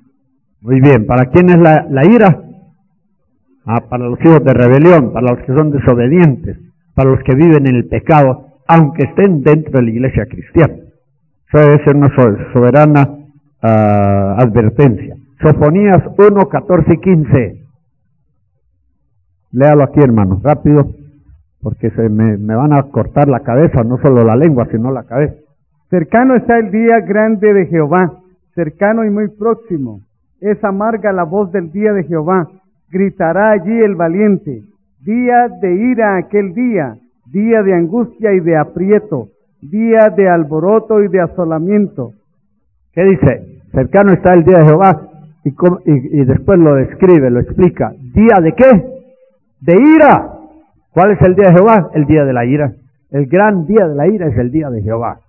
Muy bien, ¿para quién es la, la ira? Ah, para los hijos de rebelión, para los que son desobedientes, para los que viven en el pecado, aunque estén dentro de la iglesia cristiana. Eso debe ser una so- soberana ah, advertencia. Sofonías 1, 14 y 15. Léalo aquí, hermano, rápido, porque se me, me van a cortar la cabeza, no solo la lengua, sino la cabeza. Cercano está el día grande de Jehová, cercano y muy próximo. Es amarga la voz del día de Jehová. Gritará allí el valiente. Día de ira aquel día, día de angustia y de aprieto, día de alboroto y de asolamiento. ¿Qué dice? Cercano está el día de Jehová y, y- y después lo describe, lo explica. ¿Día de qué? De ira. ¿Cuál es el día de Jehová? El día de la ira. El gran día de la ira es el día de Jehová.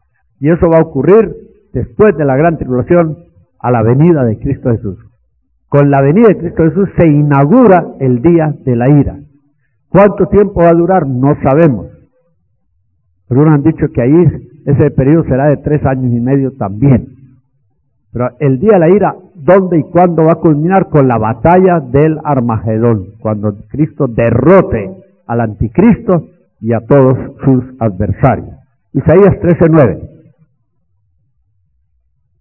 Y eso va a ocurrir después de la gran tribulación a la venida de Cristo Jesús. Con la venida de Cristo Jesús se inaugura el día de la ira. ¿Cuánto tiempo va a durar? No sabemos. Algunos han dicho que ahí ese periodo será de tres años y medio también. Pero el día de la ira, ¿dónde y cuándo va a culminar? Con la batalla del Armagedón, cuando Cristo derrote al anticristo y a todos sus adversarios. Isaías 13:9.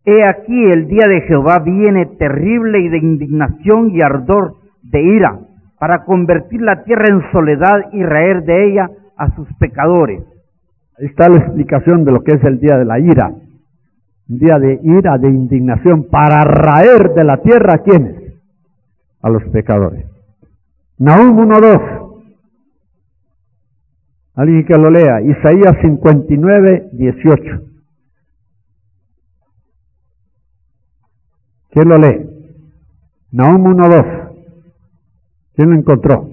He aquí el día de Jehová viene terrible y de indignación y ardor de ira, para convertir la tierra en soledad y raer de ella a sus pecadores. Ahí está la explicación de lo que es el día de la ira. Un día de ira, de indignación, para raer de la tierra a quienes? A los pecadores. Nahum 1.2. Alguien que lo lea. Isaías 59, 18. ¿Quién lo lee? Nahum 1.2. ¿Quién lo encontró?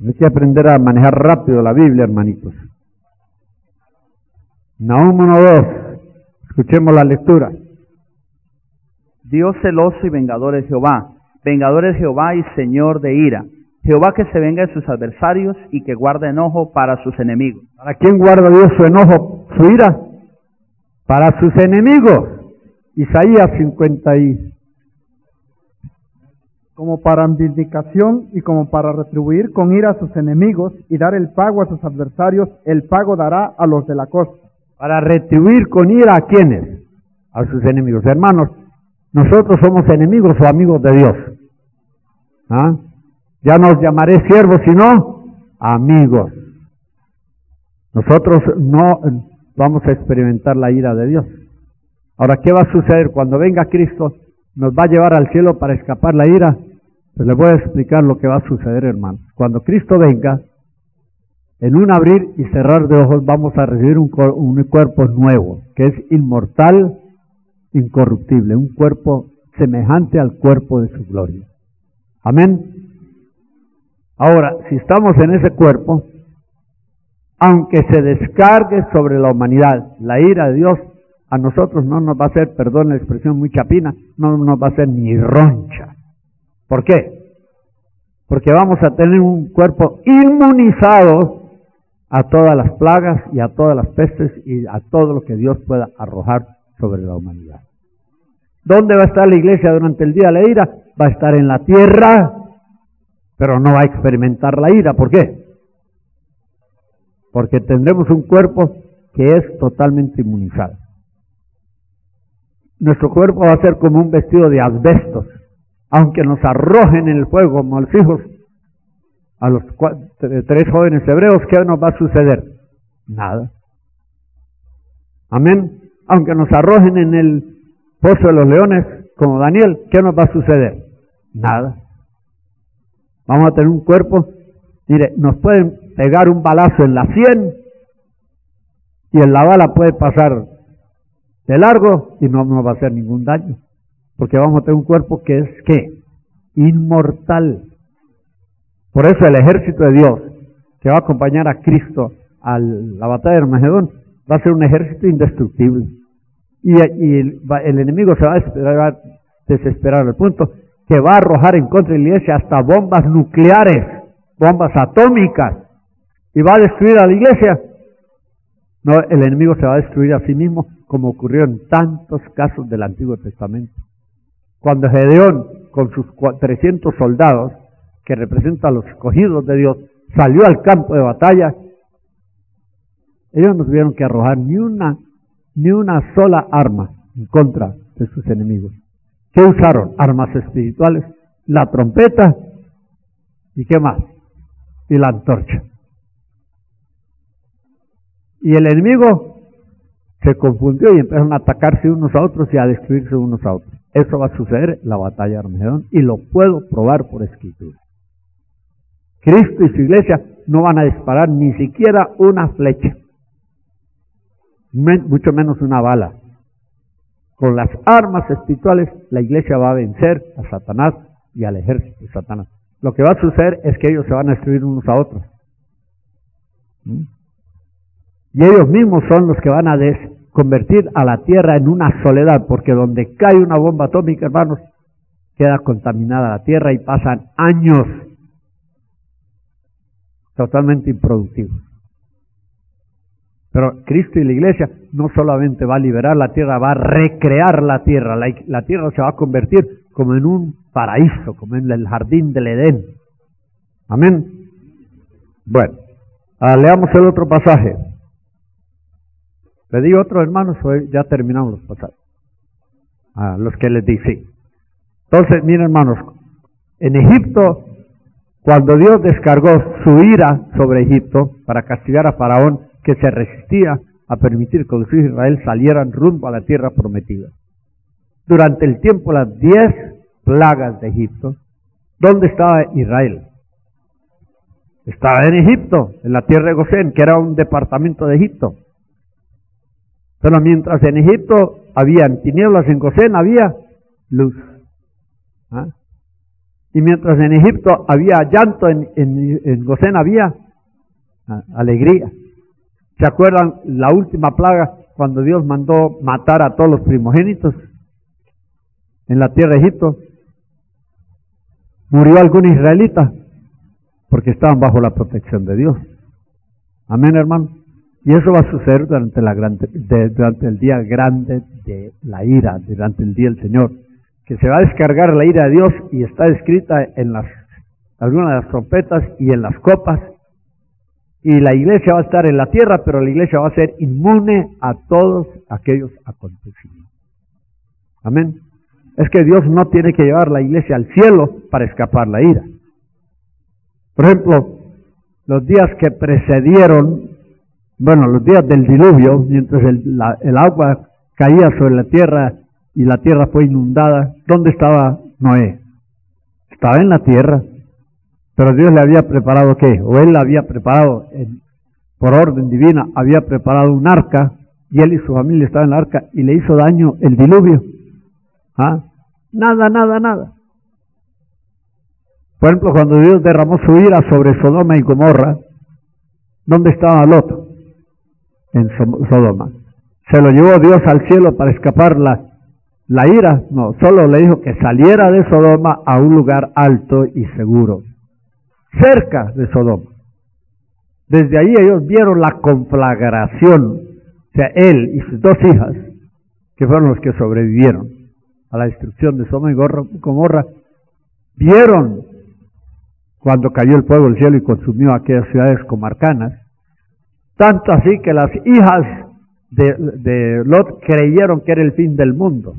Hay que aprender a manejar rápido la Biblia, hermanitos. Nahum 1.2. Escuchemos la lectura. Dios celoso y vengador es Jehová, vengador es Jehová y Señor de ira. Jehová que se venga de sus adversarios y que guarda enojo para sus enemigos. ¿Para quién guarda Dios su enojo, su ira? Para sus enemigos. Isaías 50 y... como para vindicación y como para retribuir con ira a sus enemigos y dar el pago a sus adversarios, el pago dará a los de la costa. Para retribuir con ira a quienes? A sus enemigos. Hermanos, nosotros somos enemigos o amigos de Dios. ¿Ah? Ya nos llamaré siervos, sino amigos. Nosotros no vamos a experimentar la ira de Dios. Ahora, ¿qué va a suceder cuando venga Cristo? ¿Nos va a llevar al cielo para escapar la ira? Pues les voy a explicar lo que va a suceder, hermanos. Cuando Cristo venga, en un abrir y cerrar de ojos vamos a recibir un, un cuerpo nuevo, que es inmortal, incorruptible, un cuerpo semejante al cuerpo de su gloria. Amén. Ahora, si estamos en ese cuerpo, aunque se descargue sobre la humanidad la ira de Dios, a nosotros no nos va a hacer, perdón la expresión muy chapina, no nos va a hacer ni roncha. ¿Por qué? Porque vamos a tener un cuerpo inmunizado a todas las plagas y a todas las pestes y a todo lo que Dios pueda arrojar sobre la humanidad. ¿Dónde va a estar la iglesia durante el día de la ira? Va a estar en la tierra, pero no va a experimentar la ira. ¿Por qué? Porque tendremos un cuerpo que es totalmente inmunizado. Nuestro cuerpo va a ser como un vestido de asbestos, aunque nos arrojen en el fuego como a los hijos, a los cua- tre- tres jóvenes hebreos, ¿qué nos va a suceder? Nada. Amén. Aunque nos arrojen en el pozo de los leones, como Daniel, ¿qué nos va a suceder? Nada. Vamos a tener un cuerpo Mire, nos pueden pegar un balazo en la sien y en la bala puede pasar de largo y no nos va a hacer ningún daño. Porque vamos a tener un cuerpo que es, ¿qué? Inmortal. Por eso el ejército de Dios que va a acompañar a Cristo a la batalla de Armagedón va a ser un ejército indestructible. Y, el, el, enemigo se va a desesperar al punto que va a arrojar en contra de la iglesia hasta bombas nucleares, bombas atómicas, y va a destruir a la iglesia. No, el enemigo se va a destruir a sí mismo, como ocurrió en tantos casos del Antiguo Testamento. Cuando Gedeón, con sus 300 soldados, que representan a los escogidos de Dios, salió al campo de batalla, ellos no tuvieron que arrojar ni una, ni una sola arma en contra de sus enemigos. ¿Qué usaron? Armas espirituales, la trompeta y qué más? Y la antorcha. Y el enemigo se confundió y empezaron a atacarse unos a otros y a destruirse unos a otros. Eso va a suceder en la batalla de Armagedón y lo puedo probar por escritura. Cristo y su iglesia no van a disparar ni siquiera una flecha, mucho menos una bala. Con las armas espirituales la iglesia va a vencer a Satanás y al ejército de Satanás. Lo que va a suceder es que ellos se van a destruir unos a otros. ¿Mm? Y ellos mismos son los que van a convertir a la tierra en una soledad, porque donde cae una bomba atómica, hermanos, queda contaminada la tierra y pasan años totalmente improductivos. Pero Cristo y la iglesia no solamente va a liberar la tierra, va a recrear la tierra. La, tierra se va a convertir como en un paraíso, como en el jardín del Edén. Amén. Bueno, ah, leamos el otro pasaje. ¿Le digo otro, hermanos? Hoy ya terminamos los pasajes. A los que les dije. Entonces, miren, hermanos, en Egipto, cuando Dios descargó su ira sobre Egipto para castigar a Faraón, que se resistía a permitir que los hijos de Israel salieran rumbo a la tierra prometida. Durante el tiempo las diez plagas de Egipto, ¿dónde estaba Israel? Estaba en Egipto, en la tierra de Gosén, que era un departamento de Egipto. Pero mientras en Egipto habían tinieblas, en Gosén había luz. ¿Ah? Y mientras en Egipto había llanto, en, en, Gosén había ah, alegría. ¿Se acuerdan la última plaga cuando Dios mandó matar a todos los primogénitos en la tierra de Egipto? ¿Murió algún israelita? Porque estaban bajo la protección de Dios. Amén, hermano. Y eso va a suceder durante, el día grande de la ira, durante el día del Señor, que se va a descargar la ira de Dios y está escrita en las algunas de las trompetas y en las copas y la iglesia va a estar en la tierra, pero la iglesia va a ser inmune a todos aquellos acontecimientos. Amén. Es que Dios no tiene que llevar la iglesia al cielo para escapar la ira. Por ejemplo, los días que precedieron, bueno, los días del diluvio, mientras el, el agua caía sobre la tierra y la tierra fue inundada, ¿dónde estaba Noé? Estaba en la tierra. Pero Dios le había preparado qué? O él había preparado, por orden divina, había preparado un arca y él y su familia estaban en la arca y le hizo daño el diluvio. ¿Ah? Nada, nada, nada. Por ejemplo, cuando Dios derramó su ira sobre Sodoma y Gomorra, ¿dónde estaba Lot? En Sodoma. ¿Se lo llevó Dios al cielo para escapar la, la ira? No, solo le dijo que saliera de Sodoma a un lugar alto y seguro cerca de Sodoma. Desde ahí ellos vieron la conflagración, o sea, él y sus dos hijas, que fueron los que sobrevivieron a la destrucción de Sodoma y Gomorra, vieron cuando cayó el fuego del cielo y consumió aquellas ciudades comarcanas, tanto así que las hijas de, Lot creyeron que era el fin del mundo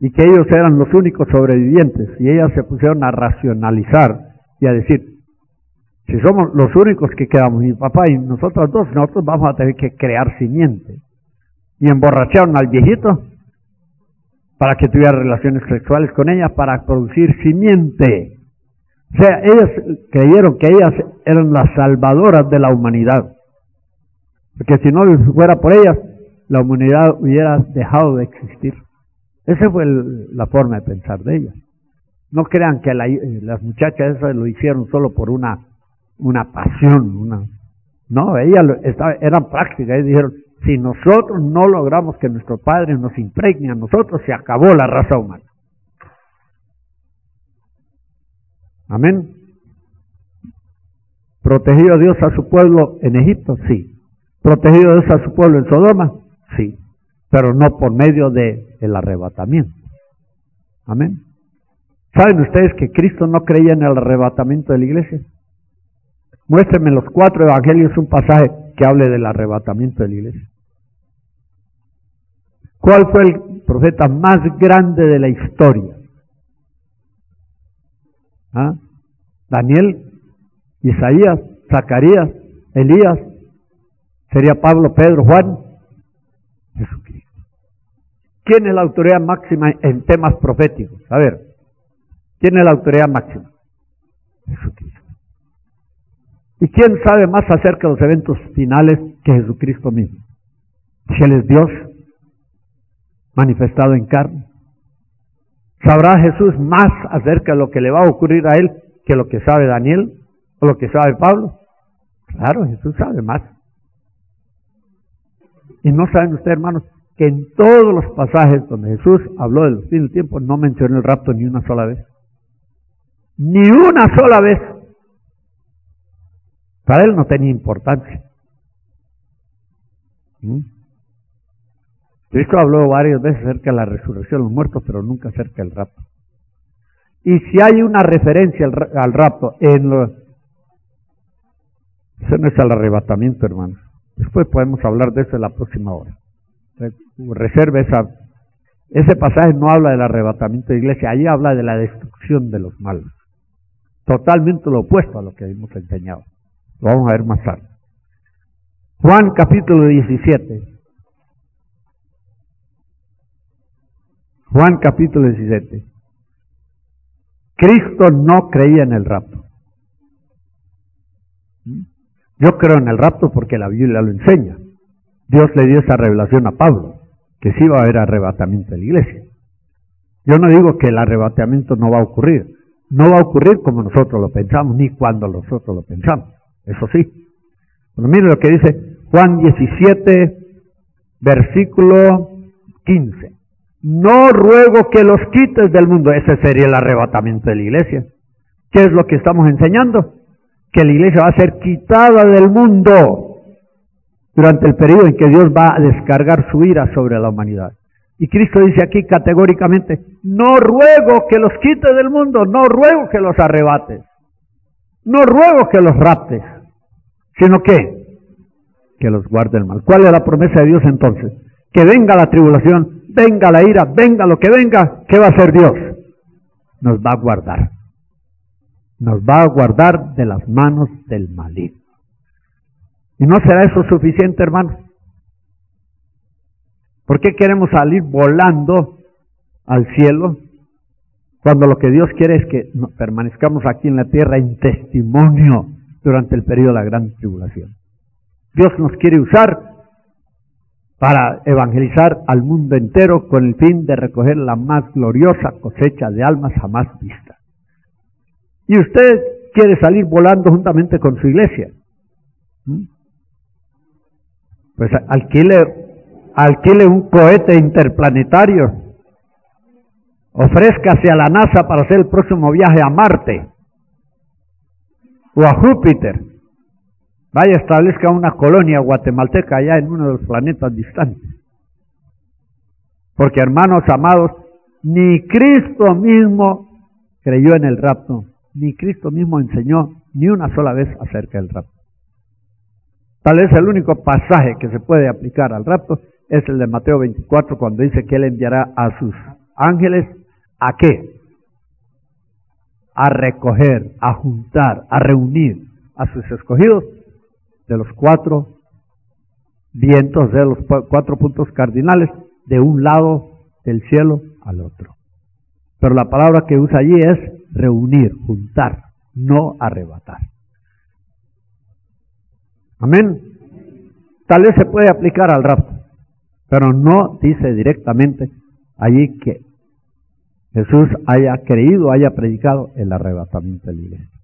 y que ellos eran los únicos sobrevivientes y ellas se pusieron a racionalizar y a decir, si somos los únicos que quedamos, mi papá y nosotros dos, nosotros vamos a tener que crear simiente. Y emborracharon al viejito para que tuviera relaciones sexuales con ella para producir simiente. O sea, ellas creyeron que ellas eran las salvadoras de la humanidad. Porque si no fuera por ellas, la humanidad hubiera dejado de existir. Esa fue la forma de pensar de ellas. No crean que eh, las muchachas esas lo hicieron solo por una, una pasión, una, no, ellas eran prácticas, ellas dijeron, si nosotros no logramos que nuestro Padre nos impregne a nosotros, se acabó la raza humana. Amén. ¿Protegido Dios a su pueblo en Egipto? Sí. ¿Protegido Dios a su pueblo en Sodoma? Sí. Pero no por medio del el arrebatamiento. Amén. ¿Saben ustedes que Cristo no creía en el arrebatamiento de la iglesia? Muéstrenme los cuatro evangelios un pasaje que hable del arrebatamiento de la iglesia. ¿Cuál fue el profeta más grande de la historia? ¿Ah? Daniel, Isaías, Zacarías, Elías, sería Pablo, Pedro, Juan, Jesucristo. ¿Quién es la autoridad máxima en temas proféticos? A ver, ¿quién es la autoridad máxima? Jesucristo. ¿Y quién sabe más acerca de los eventos finales que Jesucristo mismo? Si Él es Dios manifestado en carne. ¿Sabrá Jesús más acerca de lo que le va a ocurrir a Él que lo que sabe Daniel o lo que sabe Pablo? Claro, Jesús sabe más. Y no saben ustedes, hermanos, que en todos los pasajes donde Jesús habló de los fines del tiempo no mencionó el rapto ni una sola vez. Ni una sola vez. Para él no tenía importancia. ¿Mm? Cristo habló varias veces acerca de la resurrección de los muertos, pero nunca acerca del rapto. Y si hay una referencia al, rapto en lo... Eso no es el arrebatamiento, hermanos. Después podemos hablar de eso en la próxima hora. Reserve esa. Ese pasaje no habla del arrebatamiento de la iglesia, allí habla de la destrucción de los malos. Totalmente lo opuesto a lo que hemos enseñado. Lo vamos a ver más tarde. Juan capítulo 17. Juan capítulo 17. Cristo no creía en el rapto. Yo creo en el rapto porque la Biblia lo enseña. Dios le dio esa revelación a Pablo, que sí va a haber arrebatamiento de la iglesia. Yo no digo que el arrebatamiento no va a ocurrir. No va a ocurrir como nosotros lo pensamos, ni cuando nosotros lo pensamos. Eso sí. Pero mire lo que dice Juan 17, versículo 15. No ruego que los quites del mundo. Ese sería el arrebatamiento de la iglesia. ¿Qué es lo que estamos enseñando? Que la iglesia va a ser quitada del mundo durante el periodo en que Dios va a descargar su ira sobre la humanidad. Y Cristo dice aquí categóricamente, no ruego que los quites del mundo, no ruego que los arrebates, no ruego que los raptes, sino que, que los guarde el mal. ¿Cuál es la promesa de Dios entonces? Que venga la tribulación, venga la ira, venga lo que venga, ¿qué va a hacer Dios? Nos va a guardar. Nos va a guardar de las manos del maligno. ¿Y no será eso suficiente, hermano? ¿Por qué queremos salir volando al cielo cuando lo que Dios quiere es que permanezcamos aquí en la tierra en testimonio durante el periodo de la gran tribulación? Dios nos quiere usar para evangelizar al mundo entero con el fin de recoger la más gloriosa cosecha de almas jamás vista. Y usted quiere salir volando juntamente con su iglesia. ¿Mm? Pues alquile, alquile un cohete interplanetario. Ofrézcase a la NASA para hacer el próximo viaje a Marte o a Júpiter. Vaya, establezca una colonia guatemalteca allá en uno de los planetas distantes. Porque hermanos amados, ni Cristo mismo creyó en el rapto, ni Cristo mismo enseñó ni una sola vez acerca del rapto. Tal vez el único pasaje que se puede aplicar al rapto es el de Mateo 24 cuando dice que Él enviará a sus ángeles a qué? A recoger, a juntar, a reunir a sus escogidos de los cuatro vientos, de los cuatro puntos cardinales, de un lado del cielo al otro. Pero la palabra que usa allí es reunir, juntar, no arrebatar. Amén. Tal vez se puede aplicar al rapto, pero no dice directamente allí que Jesús haya creído, haya predicado el arrebatamiento de la iglesia.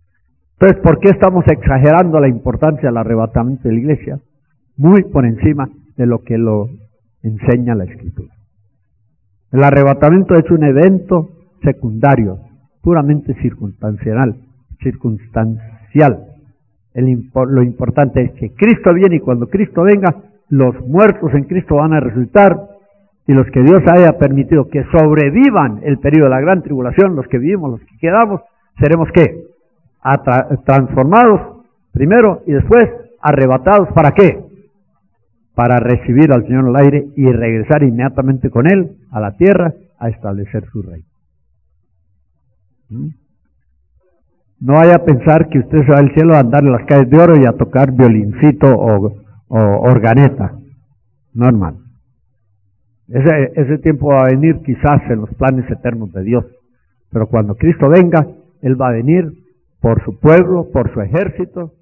Entonces, ¿por qué estamos exagerando la importancia del arrebatamiento de la iglesia? Muy por encima de lo que lo enseña la Escritura. El arrebatamiento es un evento secundario, puramente circunstancial, circunstancial. lo importante es que Cristo viene y cuando Cristo venga, los muertos en Cristo van a resultar y los que Dios haya permitido que sobrevivan el periodo de la gran tribulación, los que vivimos, los que quedamos, seremos qué? Transformados primero y después arrebatados para qué? Para recibir al Señor al aire y regresar inmediatamente con Él a la tierra a establecer su reino. ¿Mm? No vaya a pensar que usted se va al cielo a andar en las calles de oro y a tocar violincito o, o organeta. Normal. Ese, ese tiempo va a venir quizás en los planes eternos de Dios. Pero cuando Cristo venga, Él va a venir por su pueblo, por su ejército,